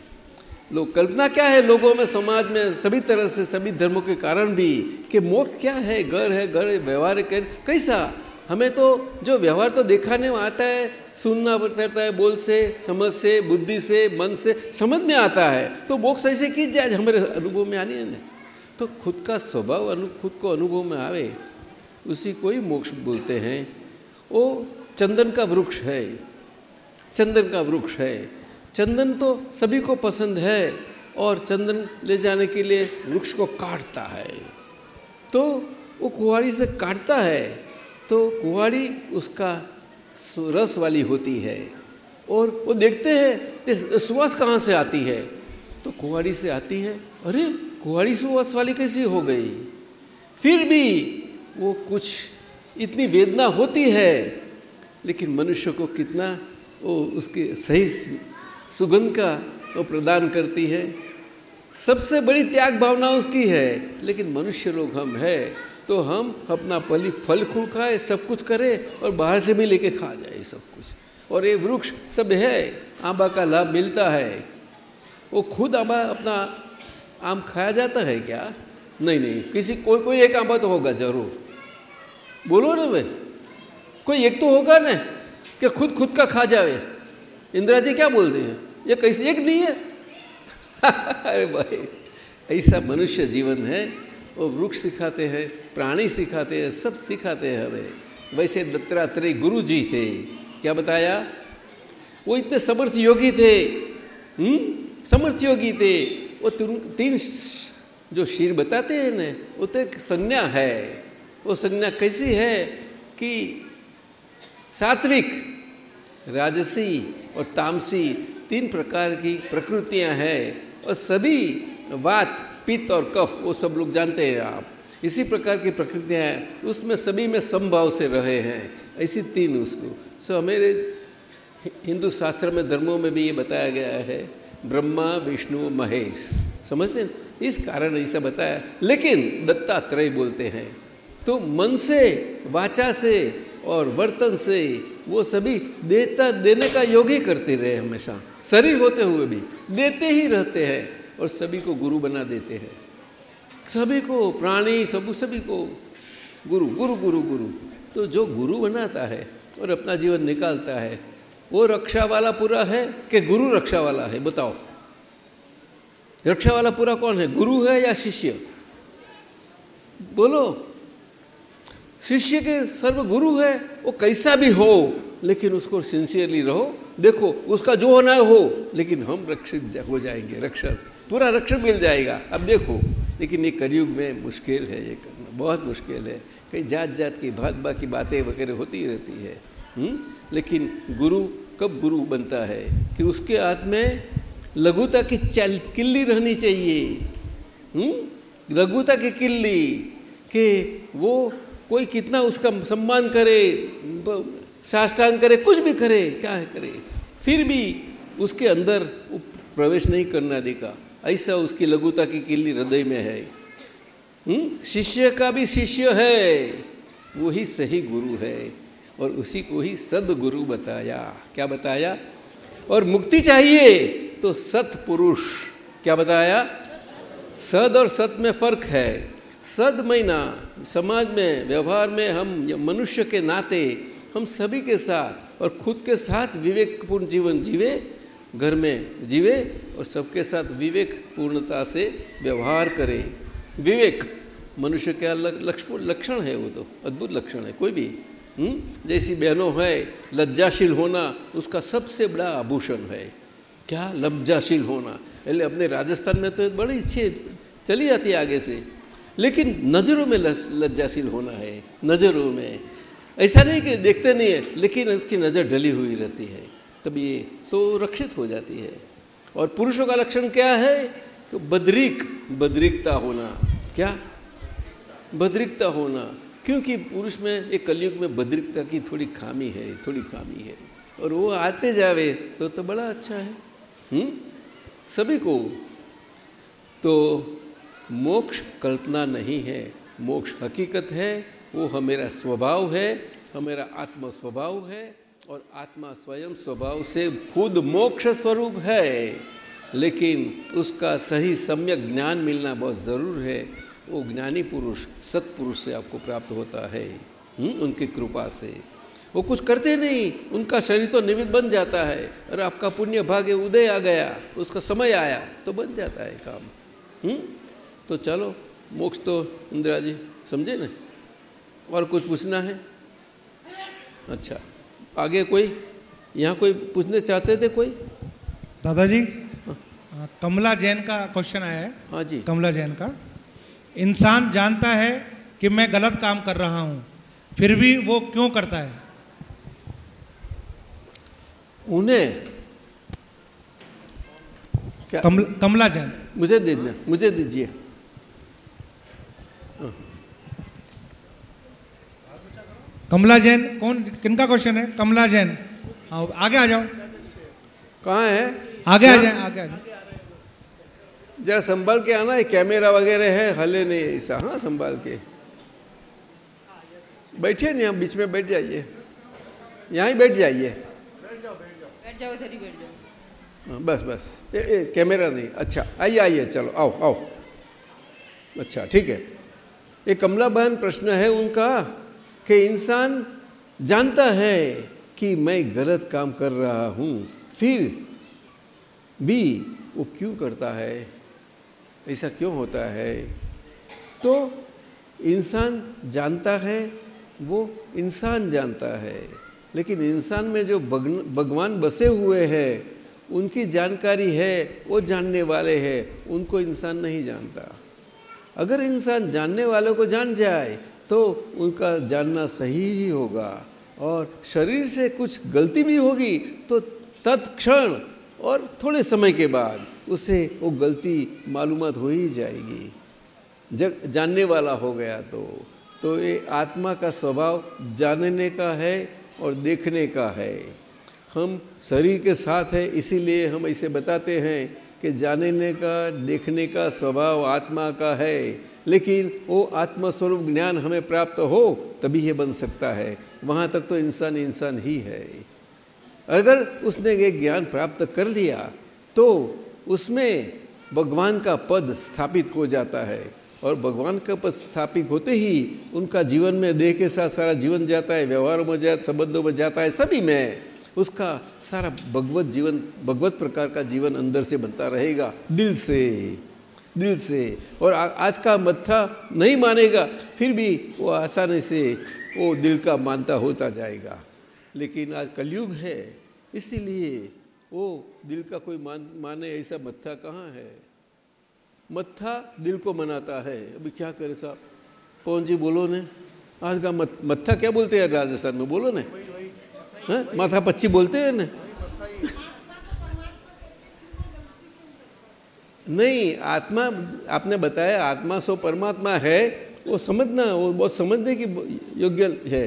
लोग, कल्पना क्या है लोगों में, समाज में, सभी तरह से, सभी धर्मों के कारण भी कि मोक्ष क्या है, घर है घर है, व्यवहार है, कैसा हमें तो जो व्यवहार तो दिखाने में आता है, सुनना पड़ता है, बोल से, समझ से, बुद्धि से, मन से, समझ में आता है तो मोक्ष ऐसे की जाए हमारे अनुभव में आनी है। तो खुद का स्वभाव अनु, खुद को अनुभव में आवे, उसी को ही मोक्ष बोलते हैं। वो चंदन का वृक्ष है, चंदन का वृक्ष है चंदन तो सभी को पसंद है और चंदन ले जाने के लिए वृक्ष को काटता है। तो वो कुहाड़ी से काटता है तो कुहाड़ी उसका रस वाली होती है और वो देखते हैं सुवास कहाँ से आती है। तो कुहाड़ी से आती है, अरे कुहाड़ी सुवास वाली कैसी हो गई? फिर भी वो कुछ इतनी वेदना होती है, लेकिन मनुष्य को कितना वो उसकी सही सुगंध का वो प्रदान करती है। सबसे बड़ी त्याग भावना उसकी है, लेकिन मनुष्य लोग हम है तो हम अपना पली, फल फूल खाए, सब कुछ करें और बाहर से भी लेके खा जाए सब कुछ। और ये वृक्ष सब है, आंबा का लाभ मिलता है। वो खुद आंबा अपना आम खाया जाता है क्या? नहीं नहीं, किसी, कोई कोई एक आंबा तो होगा ज़रूर। बोलो ना भाई कोई एक तो होगा ना, कि खुद खुद का खा जावे इंदिरा जी क्या बोलते हैं? ये कैसे एक नहीं है? अरे भाई, ऐसा मनुष्य जीवन है, वो वृक्ष सिखाते हैं, प्राणी सिखाते हैं, सब सिखाते हैं हमें। वैसे दत्तात्रेय गुरु जी थे। क्या बताया? वो इतने समर्थ योगी थे। हम्म? समर्थ योगी थे। वो तीन जो शीर बताते हैं ना, वो तो एक संज्ञा है। वो संज्ञा कैसी है कि सात्विक, राजसी और तामसी तीन प्रकार की प्रकृतियाँ हैं और सभी वात, पित्त और कफ, वो सब लोग जानते हैं आप। इसी प्रकार की प्रकृतियाँ हैं, उसमें सभी में समभाव से रहे हैं। ऐसी तीन उसको सो हमारे हिंदू शास्त्र में, धर्मों में भी ये बताया गया है, ब्रह्मा, विष्णु, महेश। समझते हैं? इस कारण ऐसा बताया। लेकिन दत्तात्रेय बोलते हैं तो मन से, वाचा से और वर्तन से वो सभी देता, देने का योग ही करते रहे हमेशा। शरीर होते हुए भी, देते ही रहते हैं और सभी को गुरु बना देते हैं। सभी को, प्राणी, सब, सभी को गुरु गुरु गुरु गुरु। तो जो गुरु बनाता है और अपना जीवन निकालता है, वो रक्षा वाला पूरा है कि गुरु रक्षा वाला है? बताओ। रक्षा वाला पूरा कौन है? गुरु है या शिष्य? बोलो। शिष्य के सर्व गुरु है, वो कैसा भी हो, लेकिन उसको सिंसियरली रहो देखो, उसका जो होना है हो लेकिन हम रक्षित हो जाएँगे, रक्षक पूरा रक्षक मिल जाएगा अब देखो, लेकिन ये कलयुग में मुश्किल है, ये करना बहुत मुश्किल है कहीं जात जात की भाग भाग की बातें वगैरह होती रहती है हुँ? हम्म? लेकिन गुरु, कब गुरु बनता है कि उसके हाथ में लघुता की चल, किल्ली रहनी चाहिए हम्म? लघुता की किल्ली, कि वो कोई कितना उसका सम्मान करे साष्टांग करे, कुछ भी करे, क्या है करे। फिर भी उसके अंदर प्रवेश नहीं करना देखा। ऐसा उसकी लघुता की किल्ली हृदय में है। हम्म? शिष्य का भी शिष्य है। वही सही गुरु है। और उसी को ही सदगुरु बताया। क्या बताया? और मुक्ति चाहिए तो सत पुरुष क्या बताया? सद और सत में फ़र्क है। सद महीना, समाज में, व्यवहार में हम मनुष्य के नाते हम सभी के साथ और खुद के साथ विवेकपूर्ण जीवन जीवे, घर में जीवे और सबके साथ विवेक पूर्णता से व्यवहार करें विवेक, मनुष्य का लक्षण है वो तो अद्भुत लक्षण है, कोई भी हुँ? हम्म? जैसी बहनों है, लज्जाशील होना उसका सबसे बड़ा आभूषण है क्या लज्जाशील होना राजस्थान में तो बड़ी अच्छी चली जाती है आगे से लेकिन नज़रों में लज्जाशील होना है, नज़रों में। ऐसा नहीं कि देखते नहीं है, लेकिन उसकी नज़र डली हुई रहती है। तब ये तो रक्षित हो जाती है। और पुरुषों का लक्षण क्या है? कि बद्रिक, बद्रिकता होना। क्या? बद्रिकता होना। क्योंकि पुरुष में, एक कलयुग में बद्रिकता की थोड़ी खामी है, थोड़ी खामी है। और वो आते जावे तो तो बड़ा अच्छा है। हुँ? सभी को। तो मोक्ष कल्पना नहीं है मोक्ष हकीकत है वो हमेरा स्वभाव है हमेरा आत्म स्वभाव है और आत्मा स्वयं स्वभाव से खुद मोक्ष स्वरूप है लेकिन उसका सही सम्यक ज्ञान मिलना बहुत ज़रूर है वो ज्ञानी पुरुष सत्पुरुष से आपको प्राप्त होता है हुँ? हम्म, उनकी कृपा से वो कुछ करते नहीं उनका शरीर तो निमित्त बन जाता है और आपका पुण्य भाग्य उदय आ गया उसका समय आया तो बन जाता है काम हुँ? तो चलो मोक्ष तो इंदिरा जी समझे ना? और कुछ पूछना है? अच्छा आगे कोई? यहाँ कोई पूछने चाहते थे कोई? दादाजी हाँ, कमला जैन का क्वेश्चन आया है। हाँ जी। कमला जैन का। इंसान जानता है कि मैं गलत काम कर रहा हूँ फिर भी वो क्यों करता है? उन्हें? क्या? कमल, कमला जैन। मुझे दे देना मुझे दीजिए। कमला जैन कौन किनका क्वेश्चन है? कमला जैन। हाँ आगे आ जाओ। कहाँ है? आगे आ जाए आगे आ जाए। जरा संभाल के आना है कैमरा वगैरह है हले नहीं ऐसा हाँ संभाल के। बैठिए नहीं हम बीच में बैठ जाइए। यहाँ ही बैठ जाइए। बैठ जाओ इधर ही बैठ जाओ। हाँ, बस बस। ए, ए, कैमरा नहीं अच्छा आइए आइए चलो आओ आओ। अच्छा ठीक है। ये कमला बहन प्रश्न है उनका। कि इंसान जानता है कि मैं गलत काम कर रहा हूँ, फिर भी वो क्यों करता है? ऐसा क्यों होता है? तो इंसान जानता है, वो इंसान जानता है। लेकिन इंसान में जो भगवान बसे हुए हैं, उनकी जानकारी है, वो जानने वाले हैं, उनको इंसान नहीं जानता। अगर इंसान जानने वालों को जान जाए तो उनका जानना सही ही होगा और शरीर से कुछ गलती भी होगी तो तत्क्षण और थोड़े समय के बाद उसे वो गलती मालूम हो ही जाएगी। जग, जानने वाला हो गया तो तो ये आत्मा का स्वभाव जानने का है और देखने का है। हम शरीर के साथ है, इसीलिए हम ऐसे बताते हैं कि जानने का, देखने का स्वभाव आत्मा का है। लेकिन वो आत्मस्वरूप ज्ञान हमें प्राप्त हो, तभी ये बन सकता है। वहाँ तक तो इंसान इंसान ही है। अगर उसने ये ज्ञान प्राप्त कर लिया तो उसमें भगवान का पद स्थापित हो जाता है। और भगवान का पद स्थापित होते ही उनका जीवन में देह के साथ सारा जीवन जाता है, व्यवहारों में जाता संबंधों में जाता है, सभी में उसका सारा भगवत जीवन, भगवत प्रकार का जीवन अंदर से बनता रहेगा, दिल से। दिल से। और आ, आज का मत्था नहीं मानेगा फिर भी वो आसानी से वो दिल का मानता होता जाएगा। लेकिन आज कलयुग है इसीलिए वो दिल का कोई मान माने ऐसा मत्था कहाँ है? मत्था दिल को मनाता है। अभी क्या करे साहब? पवन जी बोलो ने। आज का मत, मत्था क्या बोलते हैं राजस्थान में? बोलो ने। हाँ? माथा पच्ची बोलते हैं ना? नहीं, आत्मा, आपने बताया आत्मा सो परमात्मा है, वो समझना, वो बहुत समझने की योग्य है।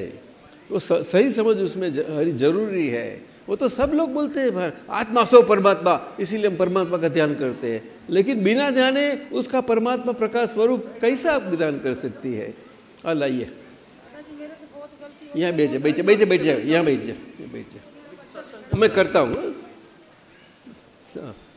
वो सही समझ उसमें ज़रूरी है। वो तो सब लोग बोलते हैं भाई आत्मा सो परमात्मा इसीलिए हम परमात्मा का ध्यान करते हैं। लेकिन बिना जाने उसका परमात्मा प्रकाश स्वरूप कैसा आप ध्यान कर सकती है? और लाइए। यहाँ बेचे बेचे बेचे बैठ जाए यहाँ बैठ जाए बैठ जाए मैं करता हूँ।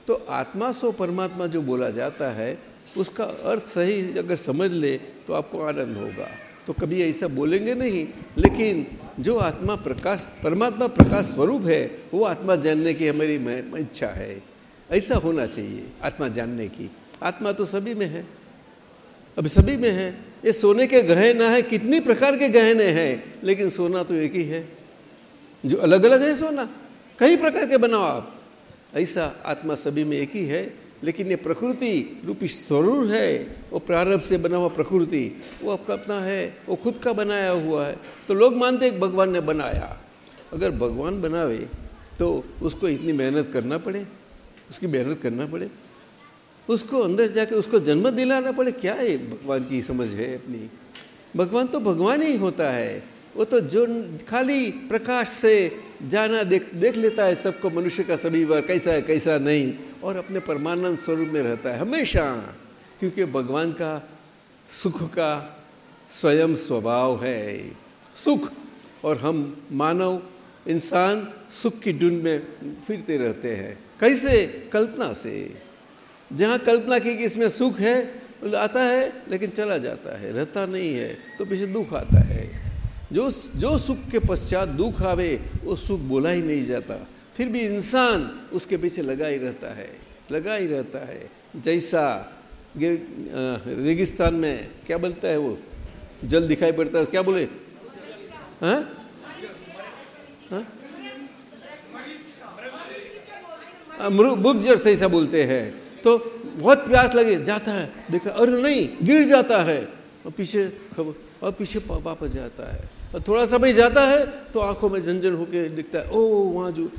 तो आत्मा सो परमात्मा जो बोला जाता है, उसका अर्थ सही अगर समझ ले तो आपको आनंद होगा। तो कभी ऐसा बोलेंगे नहीं, लेकिन जो आत्मा प्रकाश, परमात्मा प्रकाश स्वरूप है, वो आत्मा जानने की हमारी इच्छा है। ऐसा होना चाहिए आत्मा जानने की। आत्मा तो सभी में है। अब सभी में है। ये सोने के गहना है, कितनी प्रकार के गहने हैं, लेकिन सोना तो एक ही है। जो अलग अलग है सोना। कई प्रकार के बनाओ आप। ऐसा आत्मा सभी में एक ही है, लेकिन ये प्रकृति रूपी स्वरूप है, वो प्रारंभ से बना हुआ प्रकृति, वो आपका अपना है, वो खुद का बनाया हुआ है। तो लोग मानते हैं भगवान ने बनाया। अगर भगवान बनावे तो उसको इतनी मेहनत करना पड़े, उसकी मेहनत करना पड़े, उसको अंदर जाके उसको जन्म दिलाना पड़े। क्या है भगवान की समझ है अपनी? भगवान तो भगवान ही होता है। वो तो जो खाली प्रकाश से जाना, देख देख लेता है सबको, मनुष्य का सभी बार कैसा है, कैसा नहीं, और अपने परमानंद स्वरूप में रहता है हमेशा, क्योंकि भगवान का सुख का स्वयं स्वभाव है। सुख, और हम मानव इंसान सुख की ढूंढ में फिरते रहते हैं। कैसे? कल्पना से। जहाँ कल्पना की कि इसमें सुख है, आता है, लेकिन चला जाता है, रहता नहीं है तो पीछे दुख आता है। जो जो सुख के पश्चात दुख आवे, वो सुख बोला ही नहीं जाता। फिर भी इंसान उसके पीछे लगा ही रहता है, लगा ही रहता है। जैसा रेगिस्तान में क्या बोलता है वो? जल दिखाई पड़ता है, क्या बोले? हाँ? हाँ? जर से ऐसा बोलते हैं। तो बहुत प्यास लगे, जाता है, देखा, अरे नहीं, गिर जाता है। और पीछे खबर, और पीछे वापस जाता है। और थोड़ा समय जाता है तो आँखों में झंझन होके दिखता है, ओ, वहाँ जो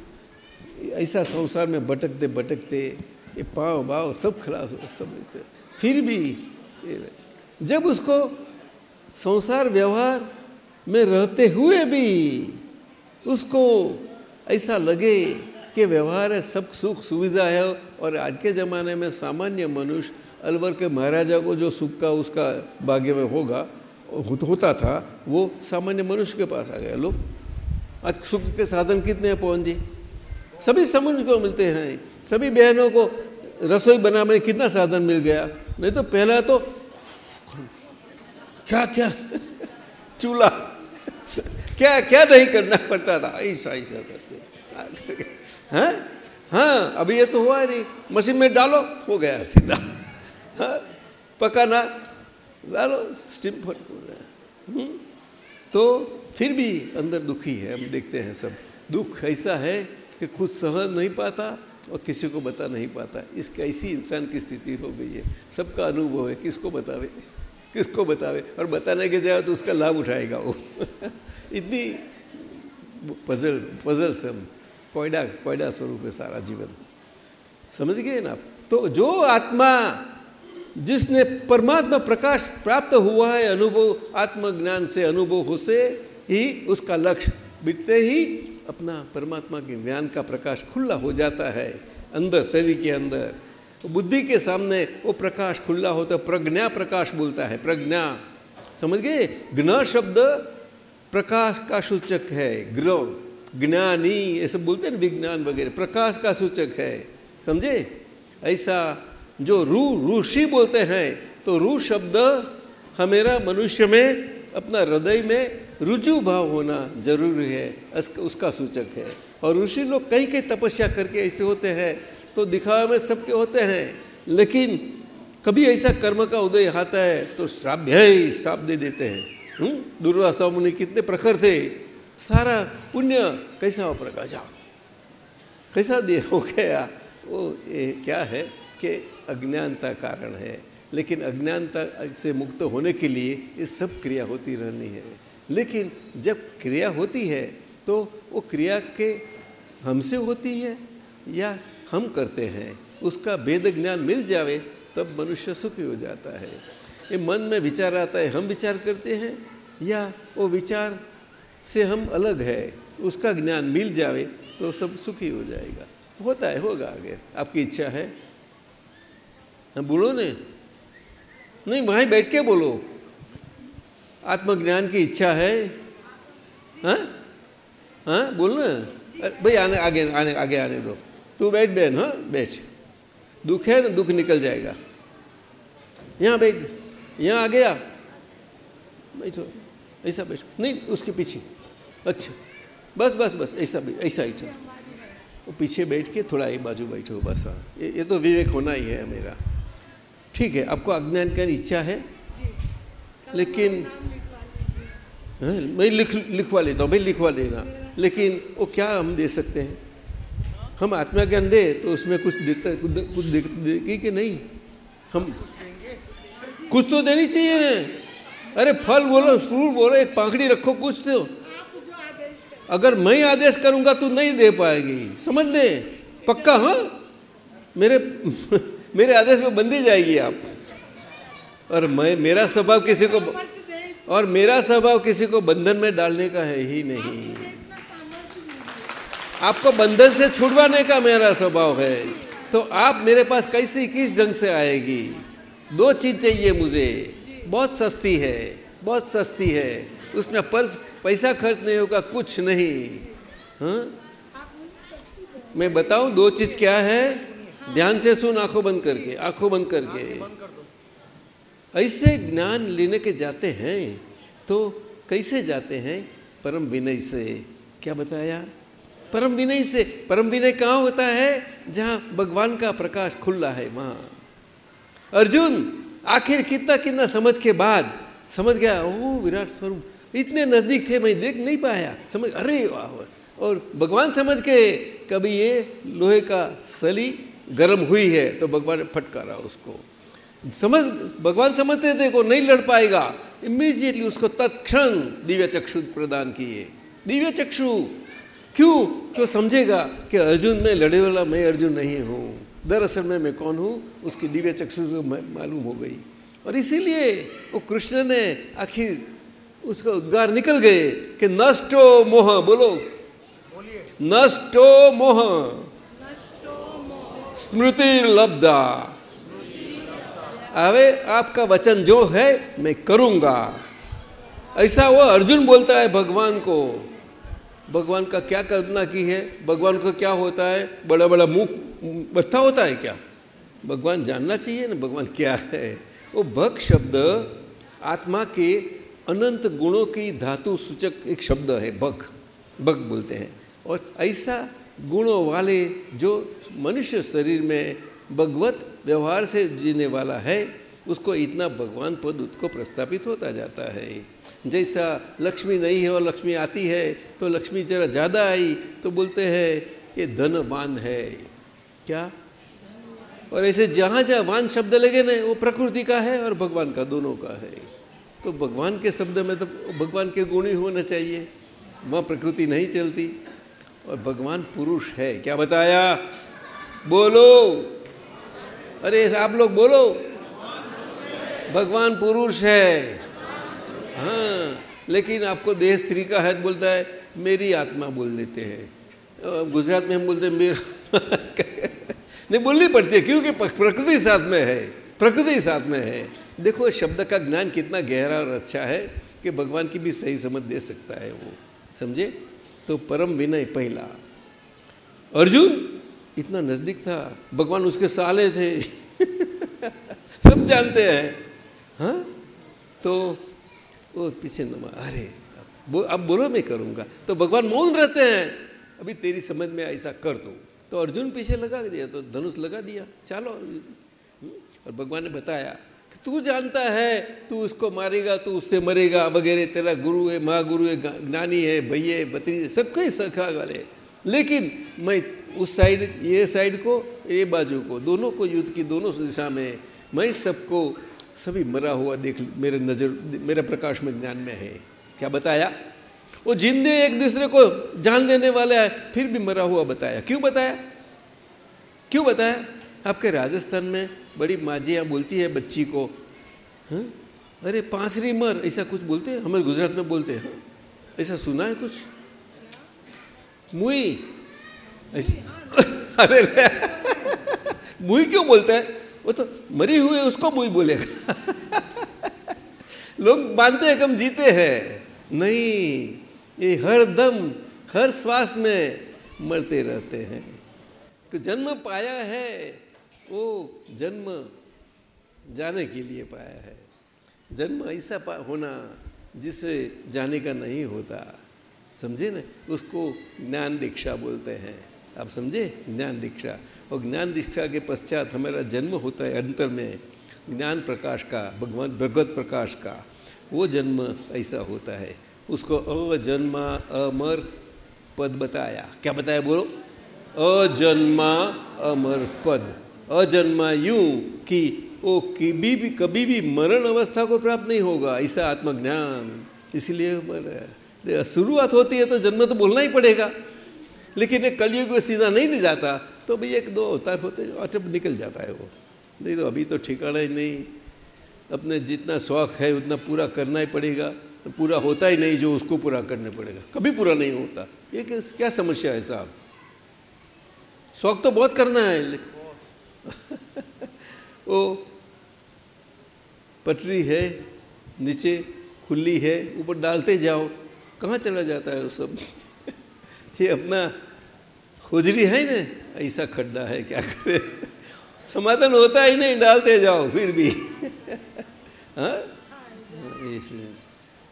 ऐसा संसार में भटकते भटकते, ये पाँव, बाव सब खलास हो, सब फिर भी जब उसको संसार व्यवहार में रहते हुए भी उसको ऐसा लगे कि व्यवहार है, सब सुख सुविधा है और आज के ज़माने में सामान्य मनुष्य अलवर के महाराजा को जो सुख का उसका भाग्य में होगा होता था, वो सामान्य मनुष्य के पास आ गया। लोग आज सुख के साधन कितने हैं, पवन जी? सभी समुद्र को मिलते हैं, सभी बहनों को रसोई बनाने में कितना साधन मिल गया। नहीं तो पहला तो क्या क्या? चूल्हा। क्या क्या नहीं करना पड़ता था? ऐसा ऐसा करते हाँ? हाँ अभी ये तो हुआ नहीं। मशीन में डालो, हो गया। सीधा हाँ? पकाना, डालो स्टीम फट हम्म? तो फिर भी अंदर दुखी है, हम देखते हैं सब। दुख ऐसा है कि खुद सहन नहीं पाता और किसी को बता नहीं पाता। इस ऐसी इंसान की स्थिति हो गई है? सबका अनुभव है, किसको बतावे? किसको बतावे? और बताने के जाए तो उसका लाभ उठाएगा वो। इतनी पजल पजल से कोयडा कोयडा स्वरूप है सारा जीवन। समझ गए ना आप? तो जो आत्मा जिसने परमात्मा प्रकाश प्राप्त हुआ है, अनुभव, आत्मज्ञान से अनुभव हो से ही उसका लक्ष्य बीतते ही अपना परमात्मा के ज्ञान का प्रकाश खुला हो जाता है, अंदर, शरीर के अंदर। बुद्धि के सामने वो प्रकाश खुला होता है, प्रज्ञा प्रकाश बोलता है, प्रज्ञा। समझ गए? ज्ञ शब्द प्रकाश का सूचक है ग्रह ज्ञानी, ऐसे बोलते हैं विज्ञान वगैरह, प्रकाश का सूचक है। समझे? ऐसा जो रू, ऋषि बोलते हैं तो रू शब्द हमेरा मनुष्य में, अपना हृदय में रुजु भाव होना ज़रूरी है उसका सूचक है। और ऋषि लोग कई कई तपस्या करके ऐसे होते हैं तो दिखावे में सबके होते हैं, लेकिन कभी ऐसा कर्म का उदय आता है तो श्राभ्य है श्राप दे देते हैं। हम्म? दुर्वासा मुनि कितने प्रखर थे, सारा पुण्य कैसा हो प्रकाश? कैसा दे हो गया? वो ये क्या है कि अज्ञानता कारण है। लेकिन अज्ञानता से मुक्त होने के लिए ये सब क्रिया होती रहनी है। लेकिन जब क्रिया होती है तो वो क्रिया के हमसे होती है या हम करते हैं। उसका वेद ज्ञान मिल जावे, तब मनुष्य सुखी हो जाता है। ये मन में विचार आता है, हम विचार करते हैं या वो विचार से हम अलग है, उसका ज्ञान मिल जावे तो सब सुखी हो जाएगा। होता है, होगा आगे। आपकी इच्छा है हाँ बोलो ने। नहीं, वहीं बैठ के बोलो। आत्मज्ञान की इच्छा है। हाँ? हाँ बोल ना। भाई, आने, आगे आने आगे आने दो। तू बैठ, बहन हाँ बैठ। दुख है ना, दुख निकल जाएगा। यहाँ बैठ। यहाँ आ। गया बैठो ऐसा बैठो। नहीं, उसके पीछे। अच्छा। बस बस बस, ऐसा ऐसा ऐसा पीछे बैठ के थोड़ा एक बाजू बैठो, बस हाँ। ये तो विवेक होना ही है मेरा। ठीक है आपको अज्ञान करने इच्छा है? लेकिन हाँ, मैं लिख लिखवा लेता हूँ भाई लिखवा लेना लेकिन वो क्या हम दे सकते हैं? हम आत्मा ज्ञान दे तो उसमें कुछ देता कुछ देगी कि नहीं? हम कुछ तो देनी चाहिए ना। अरे फल बोलो फ्रूट बोलो एक पाखड़ी रखो कुछ तो। अगर मैं आदेश करूँगा तो नहीं दे पाएगी। समझ ले? पक्का हाँ? मेरे मेरे आदेश में बंदी जाएगी आप। और मैं, मेरा स्वभाव किसी को और मेरा स्वभाव किसी को बंधन में डालने का है ही नहीं। आपको बंधन से छुड़वाने का मेरा स्वभाव है। तो आप मेरे पास कैसी, किस ढंग से आएगी? दो चीज़ चाहिए मुझे। बहुत सस्ती है, बहुत सस्ती है। उसमें पर्स, पैसा खर्च नहीं होगा, कुछ नहीं। हाँ? मैं बताऊँ दो चीज़ क्या है? ध्यान से सुन आँखों बंद करके आँखों बंद करके। ऐसे ज्ञान लेने के जाते हैं तो कैसे जाते हैं? परम विनय से। क्या बताया? परम विनय से। परम विनय कहाँ होता है? जहाँ भगवान का प्रकाश खुला है वहाँ। अर्जुन आखिर कितना कितना समझ के बाद समझ गया ओ विराट स्वरूप इतने नज़दीक थे मैं देख नहीं पाया। समझ अरे वाह! और भगवान समझ के कभी ये लोहे का सली गर्म हुई है तो भगवान ने फटकारा उसको। समझ भगवान समझते थे को नहीं लड़ पाएगा। इमीजिएटली उसको तत्क्षण दिव्य चक्षु प्रदान किए। दिव्य चक्षु। क्यों? क्यों समझेगा कि अर्जुन में लड़े वाला मैं अर्जुन नहीं हूँ। दरअसल में मैं कौन हूँ? उसकी दिव्य चक्षु से मालूम हो गई। और इसीलिए वो कृष्ण ने आखिर उसका उद्गार निकल गए कि नष्टो मोह बोलो। नष्टो मोह। स्मृति लब्धा। अवे आपका वचन जो है, मैं करूँगा। ऐसा वो अर्जुन बोलता है भगवान को, भगवान का क्या कल्पना की है? भगवान को क्या होता है? बड़ा बड़ा मुख बत्था होता है क्या? भगवान जानना चाहिए ना, भगवान क्या है? वो भक्त शब्द, आत्मा के अनंत गुणों की धातु सूचक एक शब्द है, भग। भग बोलते हैं। और ऐसा गुणों वाले जो मनुष्य शरीर में भगवत व्यवहार से जीने वाला है, उसको इतना भगवान पद उसको प्रस्तापित होता जाता है। जैसा लक्ष्मी नहीं है और लक्ष्मी आती है तो लक्ष्मी जरा ज़्यादा आई तो बोलते हैं, ये धनवान है। क्या? और ऐसे जहाँ जहाँ वान शब्द लगे ना, वो प्रकृति का है और भगवान का दोनों का है। तो भगवान के शब्द में तो भगवान के गुण ही होना चाहिए, वहाँ प्रकृति नहीं चलती। और भगवान पुरुष है। क्या बताया? बोलो। अरे, आप लोग बोलो। भगवान पुरुष है। हाँ लेकिन आपको देह स्त्री का है बोलता है, मेरी आत्मा बोल देते हैं। गुजरात में हम बोलते हैं, मेरा नहीं, बोलनी पड़ती है, क्योंकि प्रकृति साथ में है। प्रकृति साथ में है। देखो, शब्द का ज्ञान कितना गहरा और अच्छा है कि भगवान की भी सही समझ दे सकता है वो। समझे? तो परम विनय पहला। अर्जुन इतना नज़दीक था भगवान उसके साले थे। सब जानते हैं। हाँ? तो वो पीछे नमा अरे बो, अब बोलो मैं करूँगा। तो भगवान मौन रहते हैं। अभी तेरी समझ में ऐसा कर दो। तो अर्जुन पीछे लगा दिया तो धनुष लगा दिया। चलो। और भगवान ने बताया तू जानता है, तू उसको मारेगा, तू उससे मरेगा, वगैरह, तेरा गुरु है, महागुरु है ज्ञानी है, भैया बतरी सबके सखा वाले लेकिन मैं उस साइड, ये साइड को, ये बाजू को, दोनों को युद्ध की दोनों दिशा में मैं सबको, सभी मरा हुआ देख, मेरे नज़र, मेरे प्रकाश में, ज्ञान में है। क्या बताया? वो जिंदे एक दूसरे को जान लेने वाले है, फिर भी मरा हुआ बताया। क्यों बताया? क्यों बताया? आपके राजस्थान में बड़ी माजियाँ बोलती है बच्ची को हाँ? अरे, पांसरी मर, ऐसा कुछ बोलते हैं? हमारे गुजरात में बोलते हैं। ऐसा सुना है कुछ? मुई, ऐसी। अरे मुई क्यों बोलता है? वो तो मरी हुई उसको मुई बोलेगा। लोग मानते हैं कि हम जीते हैं। नहीं, ये हर दम, हर श्वास में मरते रहते हैं। तो जन्म पाया है वो जन्म जाने के लिए पाया है। जन्म ऐसा होना जिसे जाने का नहीं होता, समझे ना? उसको ज्ञान दीक्षा बोलते हैं। आप समझे? ज्ञान दीक्षा। और ज्ञान दीक्षा के पश्चात हमारा जन्म होता है अंतर में, ज्ञान प्रकाश का, भगवान भगवत प्रकाश का। वो जन्म ऐसा होता है। उसको अजन्मा अमर पद बताया। क्या बताया बोलो? अजन्मा अमर पद। अजन्मा यूँ कि वो कभी भी कभी भी मरण अवस्था को प्राप्त नहीं होगा ऐसा आत्मज्ञान। इसलिए शुरुआत होती है तो जन्म तो बोलना ही पड़ेगा। लेकिन एक कलयुग में सीधा नहीं ले जाता तो भाई एक दो अवतार होते अचब निकल जाता है वो। नहीं तो अभी तो ठिकाना ही नहीं। अपने जितना शौक है, उतना पूरा करना ही पड़ेगा। तो पूरा होता ही नहीं जो उसको पूरा करने पड़ेगा। कभी पूरा नहीं होता। ये क्या समस्या है साहब? शौक तो बहुत करना है वो पटरी है, नीचे खुली है, ऊपर डालते जाओ। कहाँ चला जाता है वो सब? ये अपना खुजरी है ना, ऐसा खड्डा है, क्या करे? समाधान होता ही नहीं, डालते जाओ फिर भी। हाँ?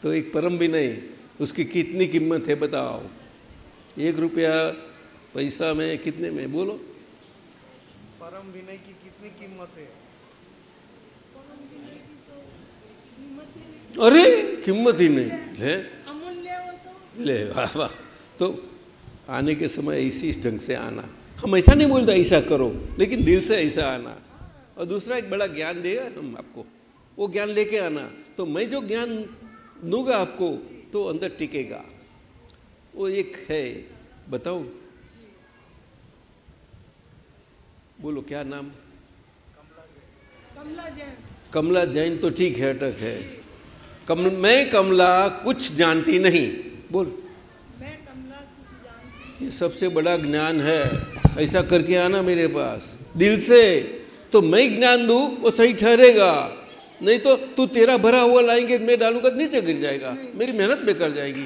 तो एक परम भी नहीं, उसकी कितनी कीमत है बताओ। एक रुपया पैसा में कितने में, बोलो। परम विनय की कितनी कीमत है? अरे कीमत ही नहीं। ले। ले वाह वाह। तो आने के समय इसी ढंग से आना। हम ऐसा नहीं बोलते ऐसा करो लेकिन दिल से ऐसा आना। और दूसरा एक बड़ा ज्ञान देगा हम आपको। वो ज्ञान लेके आना। तो मैं जो ज्ञान दूँगा आपको तो अंदर टिकेगा। वो एक है। बताओ बोलो क्या नाम? कमला जैन। कमला जैन। तो ठीक है अटक है। कम मैं कमला कुछ जानती नहीं। बोल। मैं कमला कुछ जानती ये सबसे बड़ा ज्ञान है। ऐसा करके आना मेरे पास। दिल से। तो मैं ज्ञान दू वो सही ठहरेगा। नहीं तो तू तेरा भरा हुआ लाएँगे मैं डालूँगा नीचे गिर जाएगा। मेरी मेहनत बेकार जाएगी।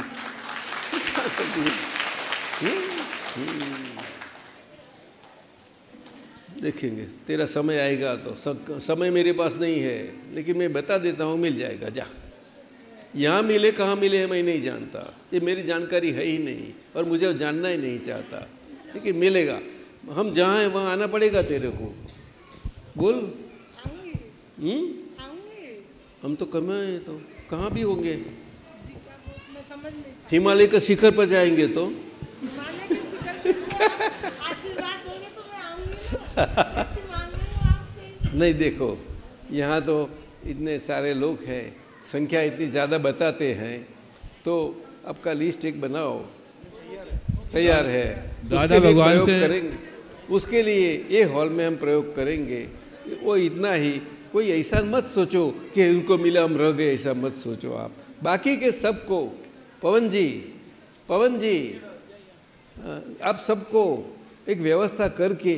देखेंगे। तेरा समय आएगा तो समय मेरे पास नहीं है लेकिन मैं बता देता हूँ मिल जाएगा जा। यहाँ मिले कहाँ मिले है मैं नहीं जानता। ये मेरी जानकारी है ही नहीं और मुझे जानना ही नहीं चाहता। लेकिन मिलेगा। हम जहाँ हैं वहाँ आना पड़ेगा तेरे को। बोल। हम्म? हम तो कम हैं तो। कहाँ भी होंगे? हिमालय के शिखर पर जाएँगे तो? नहीं देखो यहाँ तो इतने सारे लोग हैं संख्या इतनी ज़्यादा बताते हैं तो आपका लिस्ट एक बनाओ। तैयार है। दादा भगवान से- करेंगे। उसके लिए ये हॉल में हम प्रयोग करेंगे। वो इतना ही। कोई ऐसा मत सोचो कि उनको मिला हम रह गए ऐसा मत सोचो आप। बाकी के सबको पवन जी पवन जी आप सबको एक व्यवस्था करके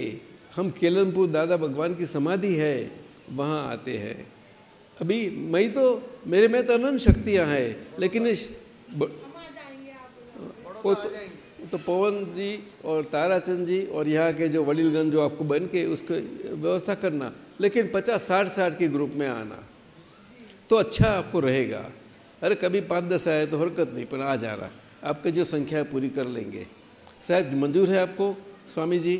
हम केलनपुर दादा भगवान की समाधि है वहाँ आते हैं। अभी मैं तो मेरे में तो अनंत शक्तियाँ हैं लेकिन इस ब- वो तो, तो पवन जी और ताराचंद जी और यहाँ के जो वडीलगंज जो आपको बन के उसको व्यवस्था करना लेकिन पचास साठ साठ के ग्रुप में आना तो अच्छा आपको रहेगा। अरे कभी पाँच दस आए तो हरकत नहीं पर आ जा रहा आपकी जो संख्या पूरी कर लेंगे। शायद मंजूर है आपको स्वामी जी?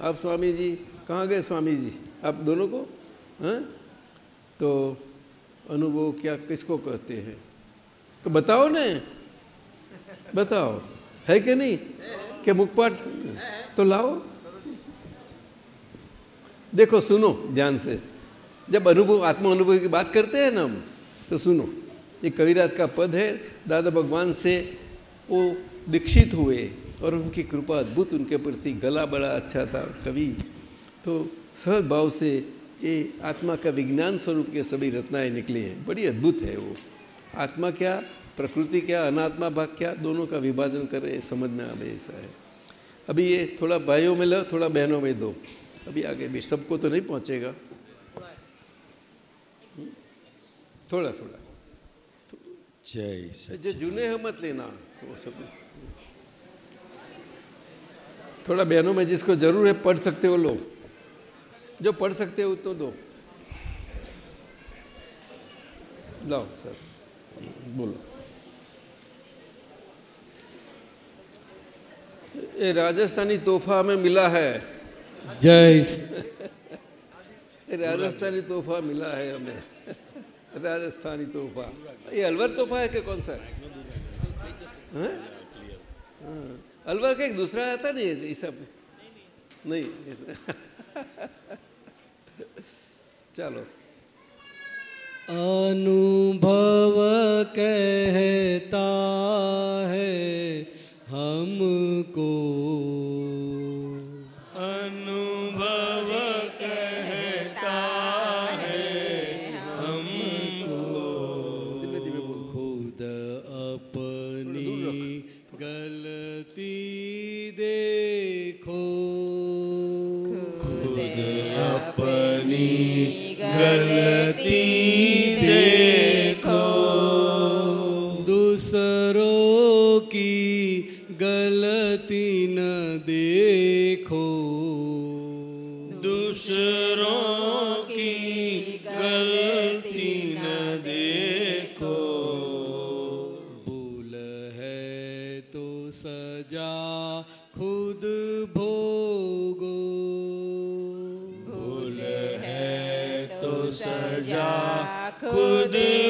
आप स्वामी जी कहाँ गए स्वामी जी आप दोनों को? हैं? तो अनुभव क्या, किसको कहते हैं? तो बताओ ने। बताओ। है कि नहीं? कि मुखपाट तो लाओ। देखो, सुनो ध्यान से। जब अनुभव आत्म अनुभव की बात करते हैं ना हम तो सुनो। ये कविराज का पद है। दादा भगवान से वो दीक्षित हुए। और उनकी कृपा अद्भुत उनके प्रति गला बड़ा अच्छा था कवि। तो सहज भाव से ये आत्मा का विज्ञान स्वरूप के सभी रत्नाएँ निकली हैं। बड़ी अद्भुत है वो। आत्मा क्या प्रकृति क्या अनात्मा भाग क्या दोनों का विभाजन करें समझ में आवे ऐसा है। अभी ये थोड़ा भाइयों में लो थोड़ा बहनों में दो। अभी आगे भी सबको तो नहीं पहुँचेगा। थोड़ा थोड़ा। जय जो जूने हैं मत लेना। वो सब थोड़ा बहनों में जिसको ज़रूर है पढ़ सकते हो लोग। जो पढ़ सकते हो तो दो। लाओ सर। बोलो। ये राजस्थानी तोहफा हमें मिला है। जय राजस्थानी तोहफा मिला है हमें। राजस्थानी तोहफा। ये अलवर तोहफा है कि कौन सा है? हाँ। अलवर का एक दूसरा आता नहीं है ये सब। नहीं चलो। अनुभव कहता है हमको। अनुभव कहता धीमे गलती देखो। दूसरों की गलती न देखो। दूसरों खुद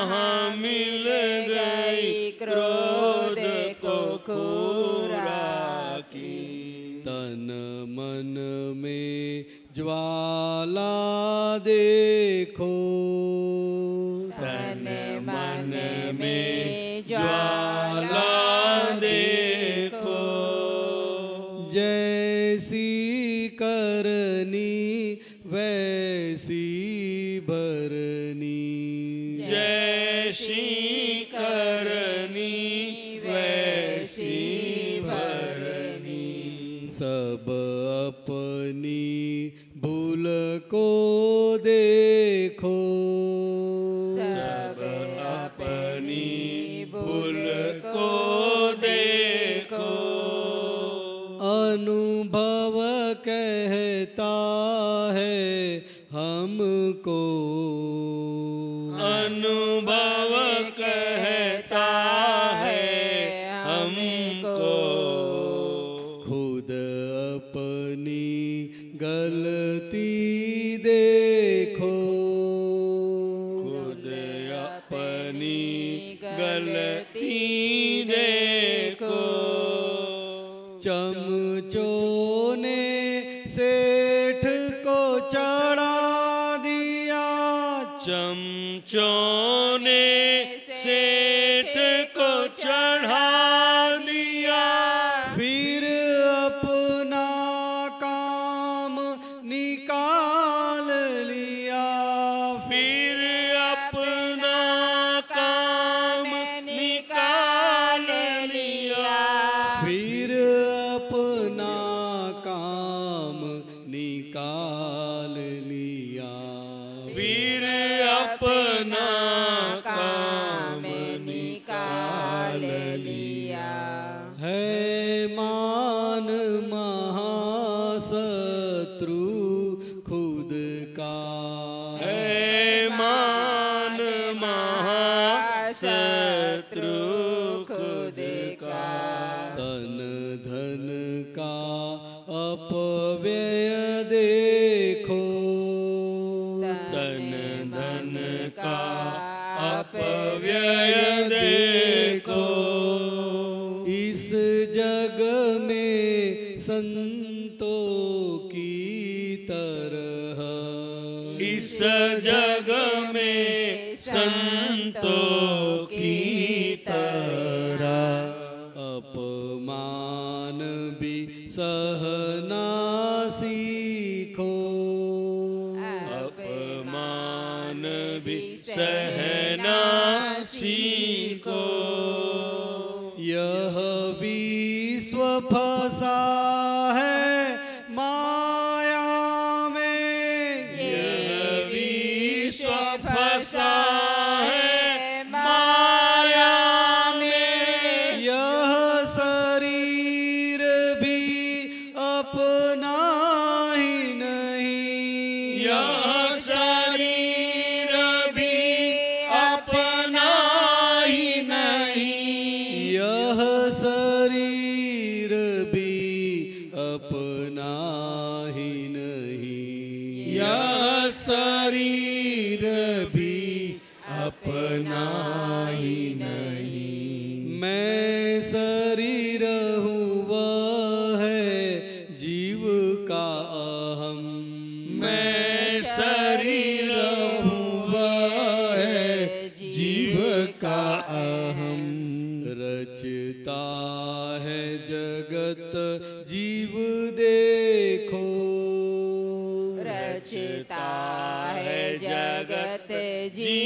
वहाँ मिल गई क्रोध को खूरा की तन मन में ज्वाला देखो। तन मन में ज्वाला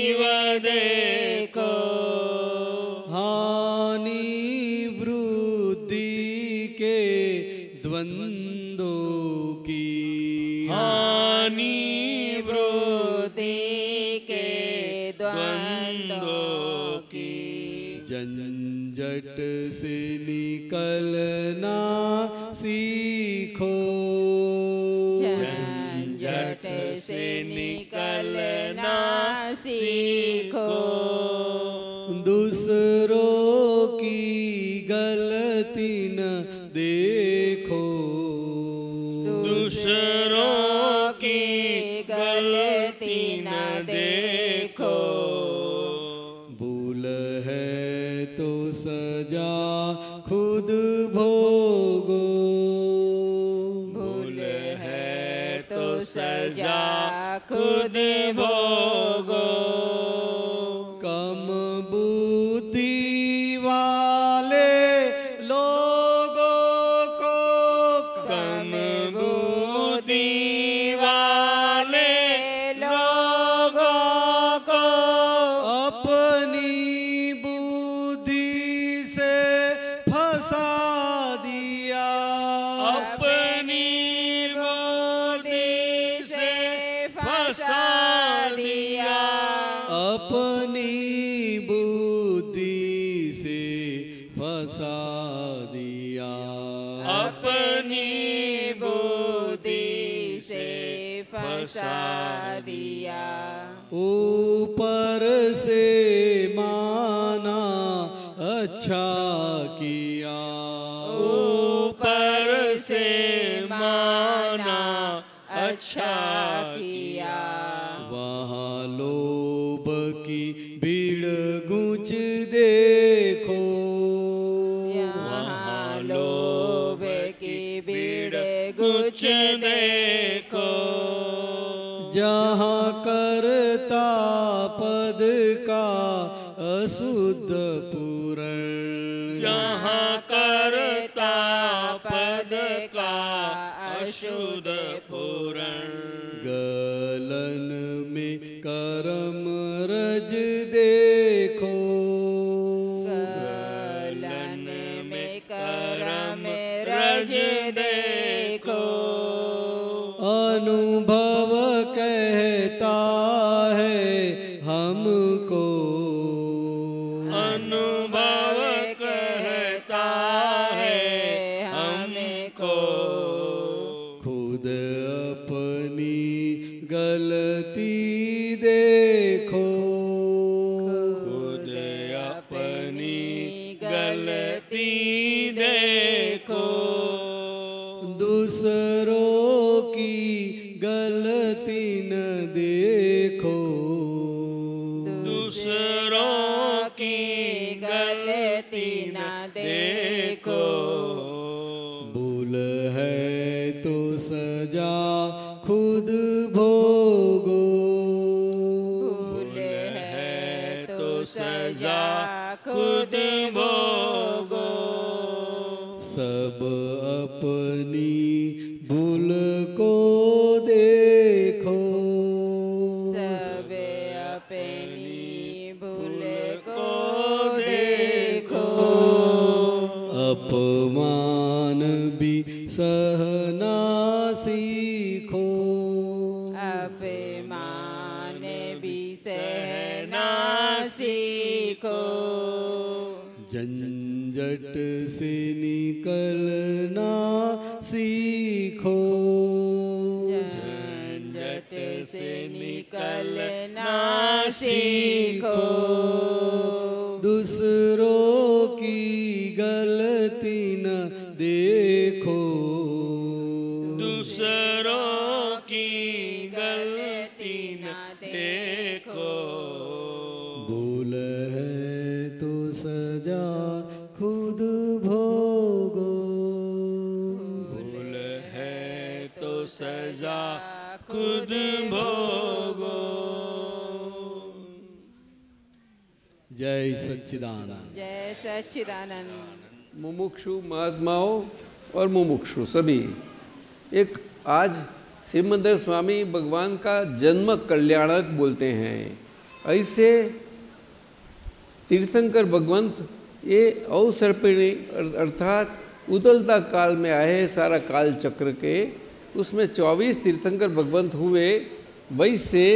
जीव सजा खुद भोगो। भूल है तो सजा खुद भोगो। झंझट से निकलना सीखो। झंझट से निकलना सीखो। सच्चिदानंद। जय सच्चिदानंद। मुमुक्षु महात्माओं और मुमुक्षु सभी एक आज सिमंदर स्वामी भगवान का जन्म कल्याणक बोलते हैं। ऐसे तीर्थंकर भगवंत ये अवसर्पिणी अर्थात उतलता काल में आए सारा काल चक्र के। उसमें 24 तीर्थंकर भगवंत हुए वैसे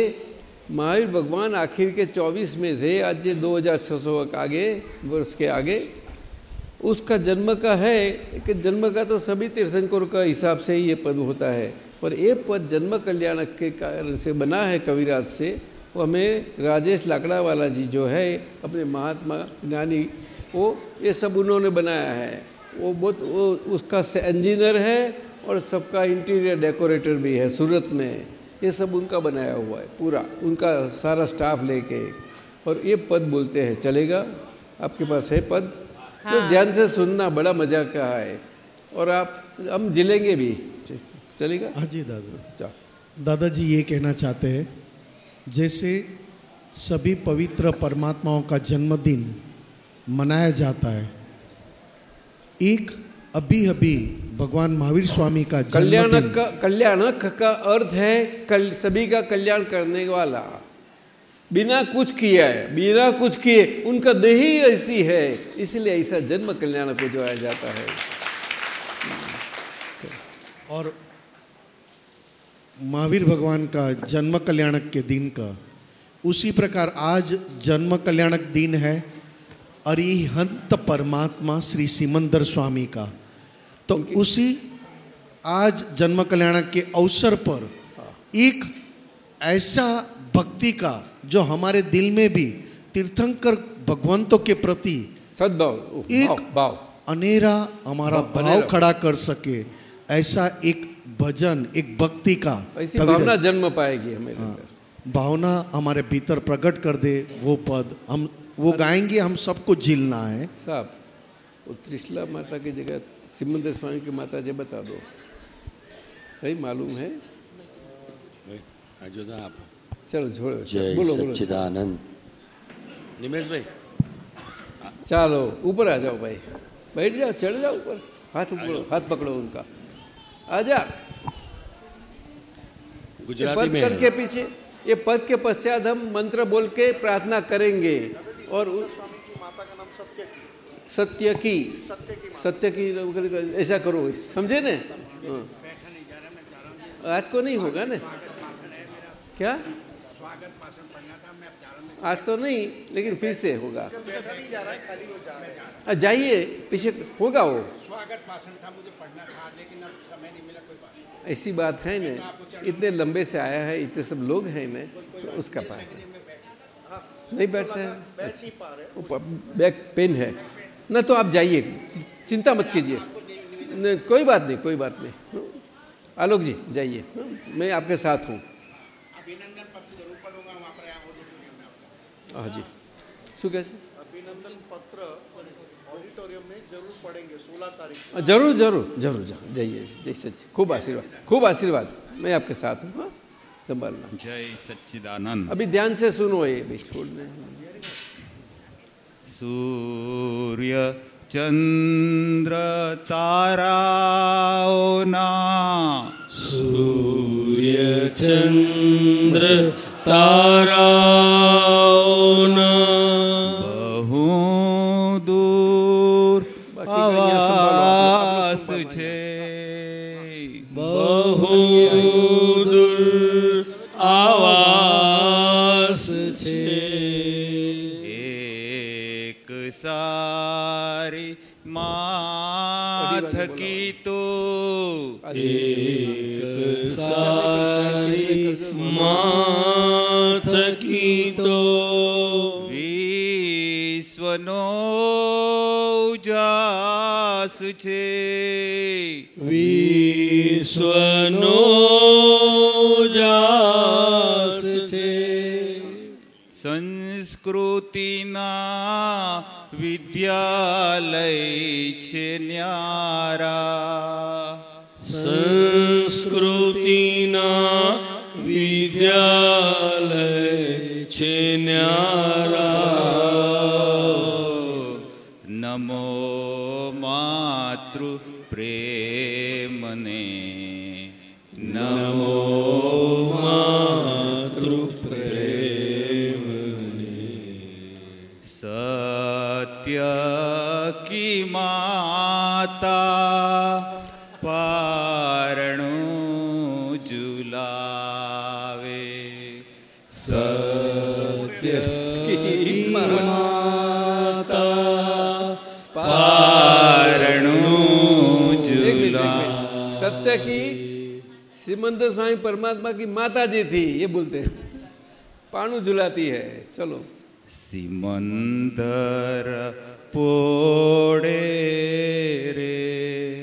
महावीर भगवान आखिर के 24 में थे, आज ये 2600 के आगे, वर्ष के आगे। उसका जन्म का है, कि जन्म का तो सभी तीर्थंकरों का हिसाब से ही ये पद होता है। पर ये पद जन्म कल्याण के कारण से बना है कविराज से। वो हमें राजेश लाकड़ा वाला जी जो है, अपने महात्मा ज्ञानी, वो ये सब उन्होंने बनाया है। वो बहुत, वो उसका इंजीनियर है और सबका इंटीरियर डेकोरेटर भी है, सूरत में। ये सब उनका बनाया हुआ है पूरा उनका सारा स्टाफ लेके। और ये पद बोलते हैं चलेगा? आपके पास है पद? तो ध्यान से सुनना बड़ा मज़ा का है। और आप हम जिलेंगे भी। चलेगा? हाँ जी दादा। दादाजी ये कहना चाहते हैं जैसे सभी पवित्र परमात्माओं का जन्मदिन मनाया जाता है एक अभी अभी भगवान महावीर स्वामी का कल्याणक का कल्याणक का अर्थ है कल सभी का कल्याण करने वाला। बिना कुछ किया है बिना कुछ किए उनका देह ही ऐसी है इसलिए ऐसा जन्म कल्याण को जोया जाता है। और महावीर भगवान का जन्म कल्याणक के दिन का उसी प्रकार आज जन्म कल्याणक दिन है अरिहंत परमात्मा श्री सिमंदर स्वामी का। तो उसी आज जन्म कल्याण के अवसर पर एक ऐसा भक्ति का जो हमारे दिल में भी तीर्थंकर भगवंतों के प्रति सद्भाव एक भाव भाव। अनेरा हमारा भाव खड़ा कर सके ऐसा एक भजन एक भक्ति का ऐसी भावना जन्म पाएगी हमें हाँ, भावना हमारे भीतर प्रकट कर दे वो पद। हम वो गाएँगे हम सबको झीलना है। साहब वो त्रिशला माता की जगह सिमंदर स्वामी की माता जी बता दो। भाई मालूम है? आप। चलो छोड़ो बोलो बोलो। सच्चिदानंद। निमेश भाई। चलो ऊपर आ जाओ भाई। बैठ जाओ चढ़ जाओ ऊपर। हाथ पकड़ो हाथ पकड़ो उनका। आ जा। गुजराती पद में कर के पीछे ये पद के पश्चात हम मंत्र बोल के प्रार्थना करेंगे। और उस स्वामी की माता का नाम सत्य की। सत्य की। सत्य की ऐसा करो। समझे ने? हाँ। आज को नहीं होगा ना? क्या? आज तो नहीं लेकिन फिर से होगा। जाइए पीछे होगा वो। स्वागत था मुझे पढ़ना था, लेकिन अब समय नहीं मिला कोई बात ऐसी बात है ना इतने लंबे से आया है इतने सब लोग हैं ना तो उसका पार नहीं बैठते हैं? बैक पेन है। ना तो आप जाइए चि- चिंता मत कीजिए नहीं, कोई बात नहीं कोई बात नहीं आलोक जी जाइए मैं आपके साथ हूँ हाँ जी શું કહે છે अभिनंदन पत्र ऑडिटोरियम में जरूर पढ़ेंगे 16 तारीख हाँ, जरूर जरूर जरूर जरूर जाइए जय सच खूब आशीर्वाद खूब आशीर्वाद मैं आपके साथ हूँ हाँ संभालना जय सच्चिदानंद अभी ध्यान से सुनो ये भी छोड़ने सूर्य चंद्र ताराओं ना सूर्य चंद्र ताराओं बहु दूर आवास। छे। बहुदूर એક સારી માથ કીધો વિશ્વનો જાસ છે વિશ્વનો જાસ છે સંસ્કૃતિના વિદ્યાલય છે Nyara Să-mi videale ce ne arată. Namo Simandhar Swami परमात्मा की माता जी थी, ये बोलते हैं। पाणु झुलाती है, चलो। सिमंदर पोड़े रे।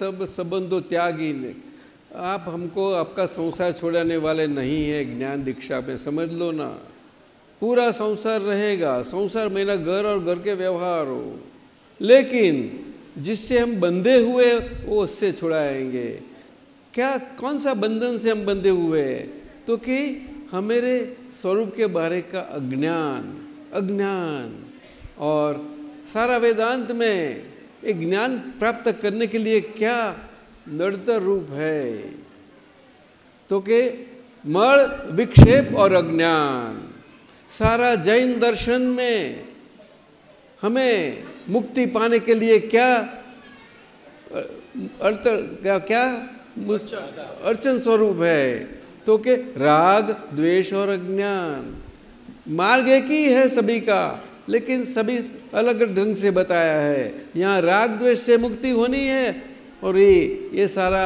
सब संबंधों त्यागी आप हमको आपका संसार छोड़ाने वाले नहीं है, ज्ञान दीक्षा में, समझ लो ना। पूरा संसार रहेगा। संसार मेरा घर और घर के व्यवहार हो। लेकिन जिससे हम बंधे हुए वो उससे छुड़ाएँगे। क्या, कौन सा बंधन से हम बंधे हुए तो कि हमारे स्वरूप के बारे का अज्ञान अज्ञान। और सारा वेदांत में एक ज्ञान प्राप्त करने के लिए क्या नड़तर रूप है? तो के मल, विक्षेप और अज्ञान, सारा जैन दर्शन में हमें मुक्ति पाने के लिए क्या अर्थ क्या क्या अर्चन स्वरूप है? तो के राग, द्वेष और अज्ञान, मार्ग एक ही है सभी का। लेकिन सभी अलग ढंग से बताया है। यहाँ राग द्वेष से मुक्ति होनी है और ये ये सारा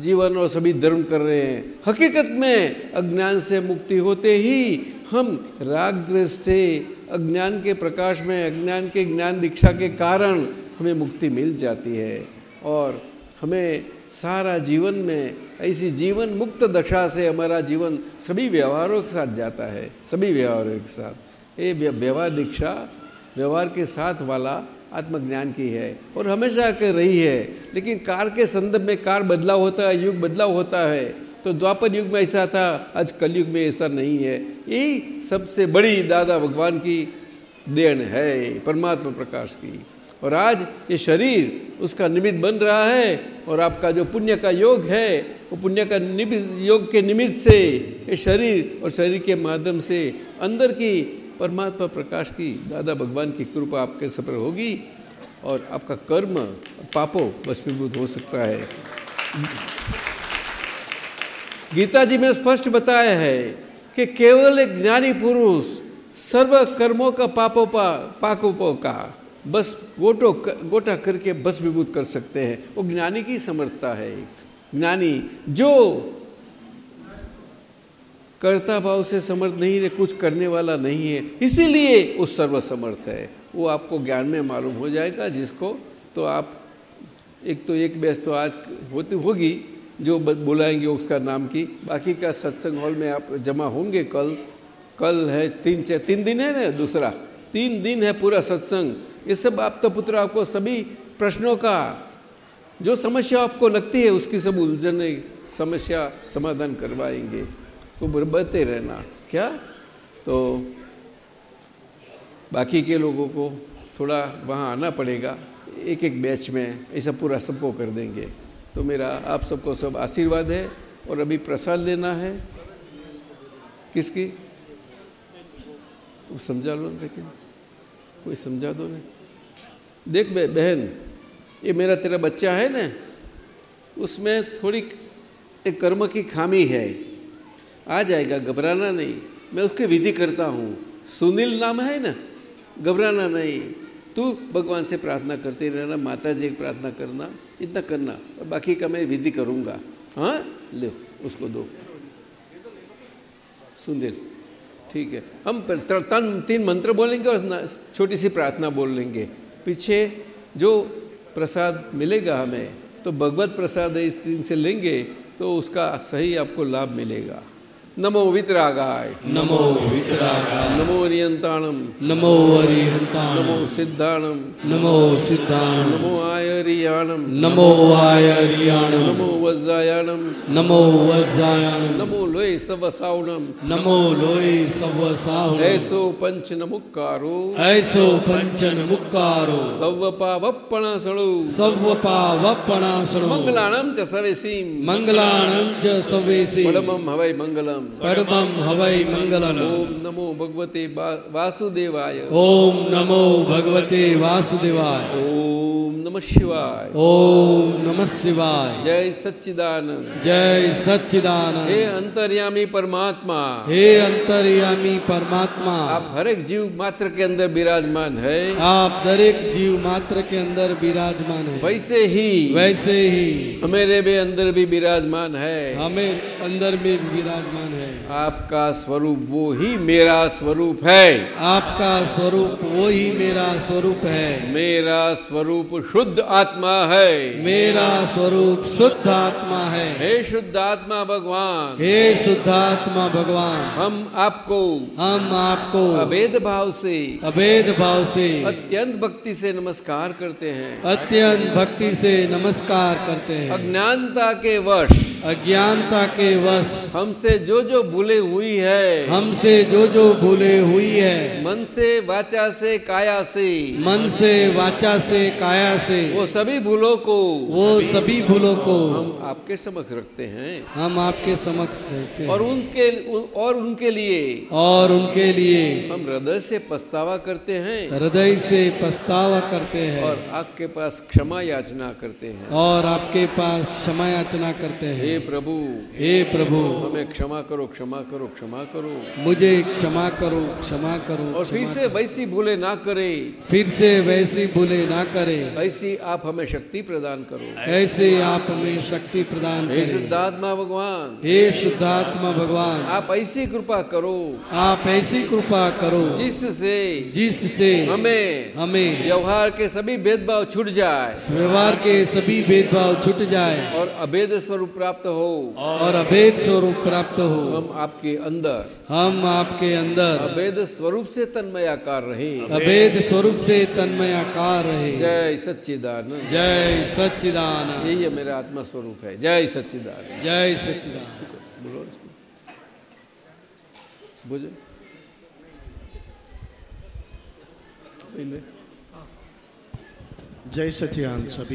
जीवन और सभी धर्म कर रहे हैं। हकीकत में अज्ञान से मुक्ति होते ही हम राग द्वेष से अज्ञान के प्रकाश में, अज्ञान के ज्ञान दीक्षा के कारण हमें मुक्ति मिल जाती है और हमें सारा जीवन में ऐसी जीवन मुक्त दशा से हमारा जीवन सभी व्यवहारों के साथ जाता है, सभी व्यवहारों के साथ। ये व्यवहार दीक्षा, व्यवहार के साथ वाला आत्मज्ञान की है। और हमेशा कर रही है, लेकिन कार के संदर्भ में कार बदलाव होता है, युग बदलाव होता है तो द्वापर युग में ऐसा था, आज कलयुग में ऐसा नहीं है। यही सबसे बड़ी दादा भगवान की देन है, परमात्मा प्रकाश की। और आज ये शरीर, उसका निमित्त बन रहा है, और आपका जो पुण्य का योग है, वो पुण्य का योग के निमित्त से ये शरीर और शरीर के माध्यम से अंदर की परमात्मा प्रकाश की दादा भगवान की कृपा आपके सफ़र होगी और आपका कर्म पापों भस्मीभूत हो सकता है। गीता जी में स्पष्ट बताया है कि केवल एक ज्ञानी पुरुष सर्व कर्मों का पापों पा पाकों का बस गोटो गोटा करके बस विभूत कर सकते हैं। वो ज्ञानी की समर्थता है एक। ज्ञानी जो कर्ता भाव से समर्थ नहीं है, कुछ करने वाला नहीं है। इसीलिए वो सर्वसमर्थ है। वो आपको ज्ञान में मालूम हो जाएगा, जिसको तो आप, एक तो एक बैच तो आज होती होगी, जो बुलाएँगे उसका नाम की। बाकी का सत्संग हॉल में आप जमा होंगे कल। कल है तीन चार तीन दिन है ना, दूसरा? तीन दिन है पूरा सत्संग। ये सब आप तो पुत्र, आपको सभी प्रश्नों का, जो समस्या आपको लगती है, उसकी सब उलझने, समस्या समाधान करवाएँगे। तो बरबते रहना। क्या? तो बाकी के लोगों को थोड़ा वहाँ आना पड़ेगा। एक एक बैच में ऐसा पूरा सबको कर देंगे। तो मेरा, आप सबको सब आशीर्वाद है और अभी प्रसाद लेना है। किसकी? समझा लो लेकिन। कोई समझा दो ना। देख बे, बहन, ये मेरा तेरा बच्चा है ना, उसमें थोड़ी एक कर्म की खामी है। आ जाएगा, घबराना नहीं। मैं उसकी विधि करता हूँ। सुनील नाम है ना? घबराना नहीं। तू भगवान से प्रार्थना करते रहना माता जी प्रार्थना करना, इतना करना, और बाकी का मैं विधि करूँगा। हाँ? ले, उसको दो। सुनील, ठीक है। हम तन, तीन मंत्र बोलेंगे और छोटी सी प्रार्थना बोल लेंगे। पीछे जो प्रसाद मिलेगा हमें तो भगवत प्रसाद इस दिन से लेंगे तो उसका सही आपको लाभ मिलेगा। नमो वितरागाय। नमो वितरागाय। नमो नियंताणम नमो अरिहंताण नमो सिद्धाणम नमो सिद्धाण। नमो आयरियाणम नमो आयरियाणम नमो वज्रायाणम नमो वज्रायणम नमो लोय सवसावणम नमो लोय सवसाहुण ऐसो पंच नमुक्कारो। ऐसो पंचन मुक्कारो सव्वपावप्पणासणो सव्वपावपणासणो मंगलाणम च सवेसीम। मंगलाणं च सवेसि परमं हवै मंगलम। परमं हवै मंगलम्। ओम नमो भगवते वासुदेवाय। ओम नमो भगवते वासुदेवाय। ओम नमः शिवाय। ओम नमः शिवाय। जय सच्चिदानंद। जय सच्चिदानंद। हे अंतर्यामी परमात्मा। हे अंतर्यामी परमात्मा। आप हर एक जीव मात्र के अंदर विराजमान है। आप दरेक जीव मात्र के अंदर विराजमान है। वैसे ही वैसे ही। हमेरे भी अंदर भी विराजमान है। हमें अंदर भी विराजमान है आपका स्वरूप वो ही मेरा स्वरूप है। आपका स्वरूप वो ही मेरा स्वरूप है। मेरा स्वरूप शुद्ध आत्मा है। मेरा स्वरूप शुद्ध आत्मा है। हे शुद्ध आत्मा भगवान। हे शुद्ध आत्मा भगवान। हम आपको हम आपको अभेद भाव से अभेद भाव से अत्यंत भक्ति से नमस्कार करते हैं। अत्यंत भक्ति से नमस्कार करते हैं। अज्ञानता के वश अज्ञानता के वश। हमसे जो जो भूले हुई है। हमसे जो जो भूले हुई है। मन से वाचा से काया से। मन से वाचा से काया से। वो सभी भूलों को। वो सभी भूलों को। हम आपके समक्ष रखते हैं। हम आपके समक्ष रखते हैं। और उनके और उनके लिए। और उनके लिए। हम हृदय से पछतावा करते हैं। हृदय से पछतावा करते हैं। और आपके पास क्षमा याचना करते हैं। और आपके पास क्षमा याचना करते हैं। हे प्रभु हे प्रभु हमें क्षमा करो क्षमा करो क्षमा करो। मुझे क्षमा करो क्षमा करो और फिर से वैसी भूले ना करे। फिर से वैसी भूले ना करे। ऐसी आप हमें शक्ति प्रदान करो। ऐसे आप हमें शक्ति प्रदान हे शुद्धात्मा भगवान। हे शुद्धात्मा भगवान। आप ऐसी कृपा करो। आप ऐसी कृपा करो जिससे जिससे हमें हमें व्यवहार के सभी भेदभाव छूट जाए। व्यवहार के सभी भेदभाव छूट जाए। और अभेद स्वरूप प्राप्त हो। और अभेद स्वरूप प्राप्त हो। हम आपके अंदर। हम आपके अंदर। अभेद स्वरूप से तन्मयाकार रहे। अभेद स्वरूप से तन्मयाकार रहे। जय सच्चिदानंद। जय सच्चिदानंद। यही है मेरा आत्मा स्वरूप है। जय सच्चिदानंद। जय सच्चिदानंद। बोलो बुझे जय सचिदानंद सभी को।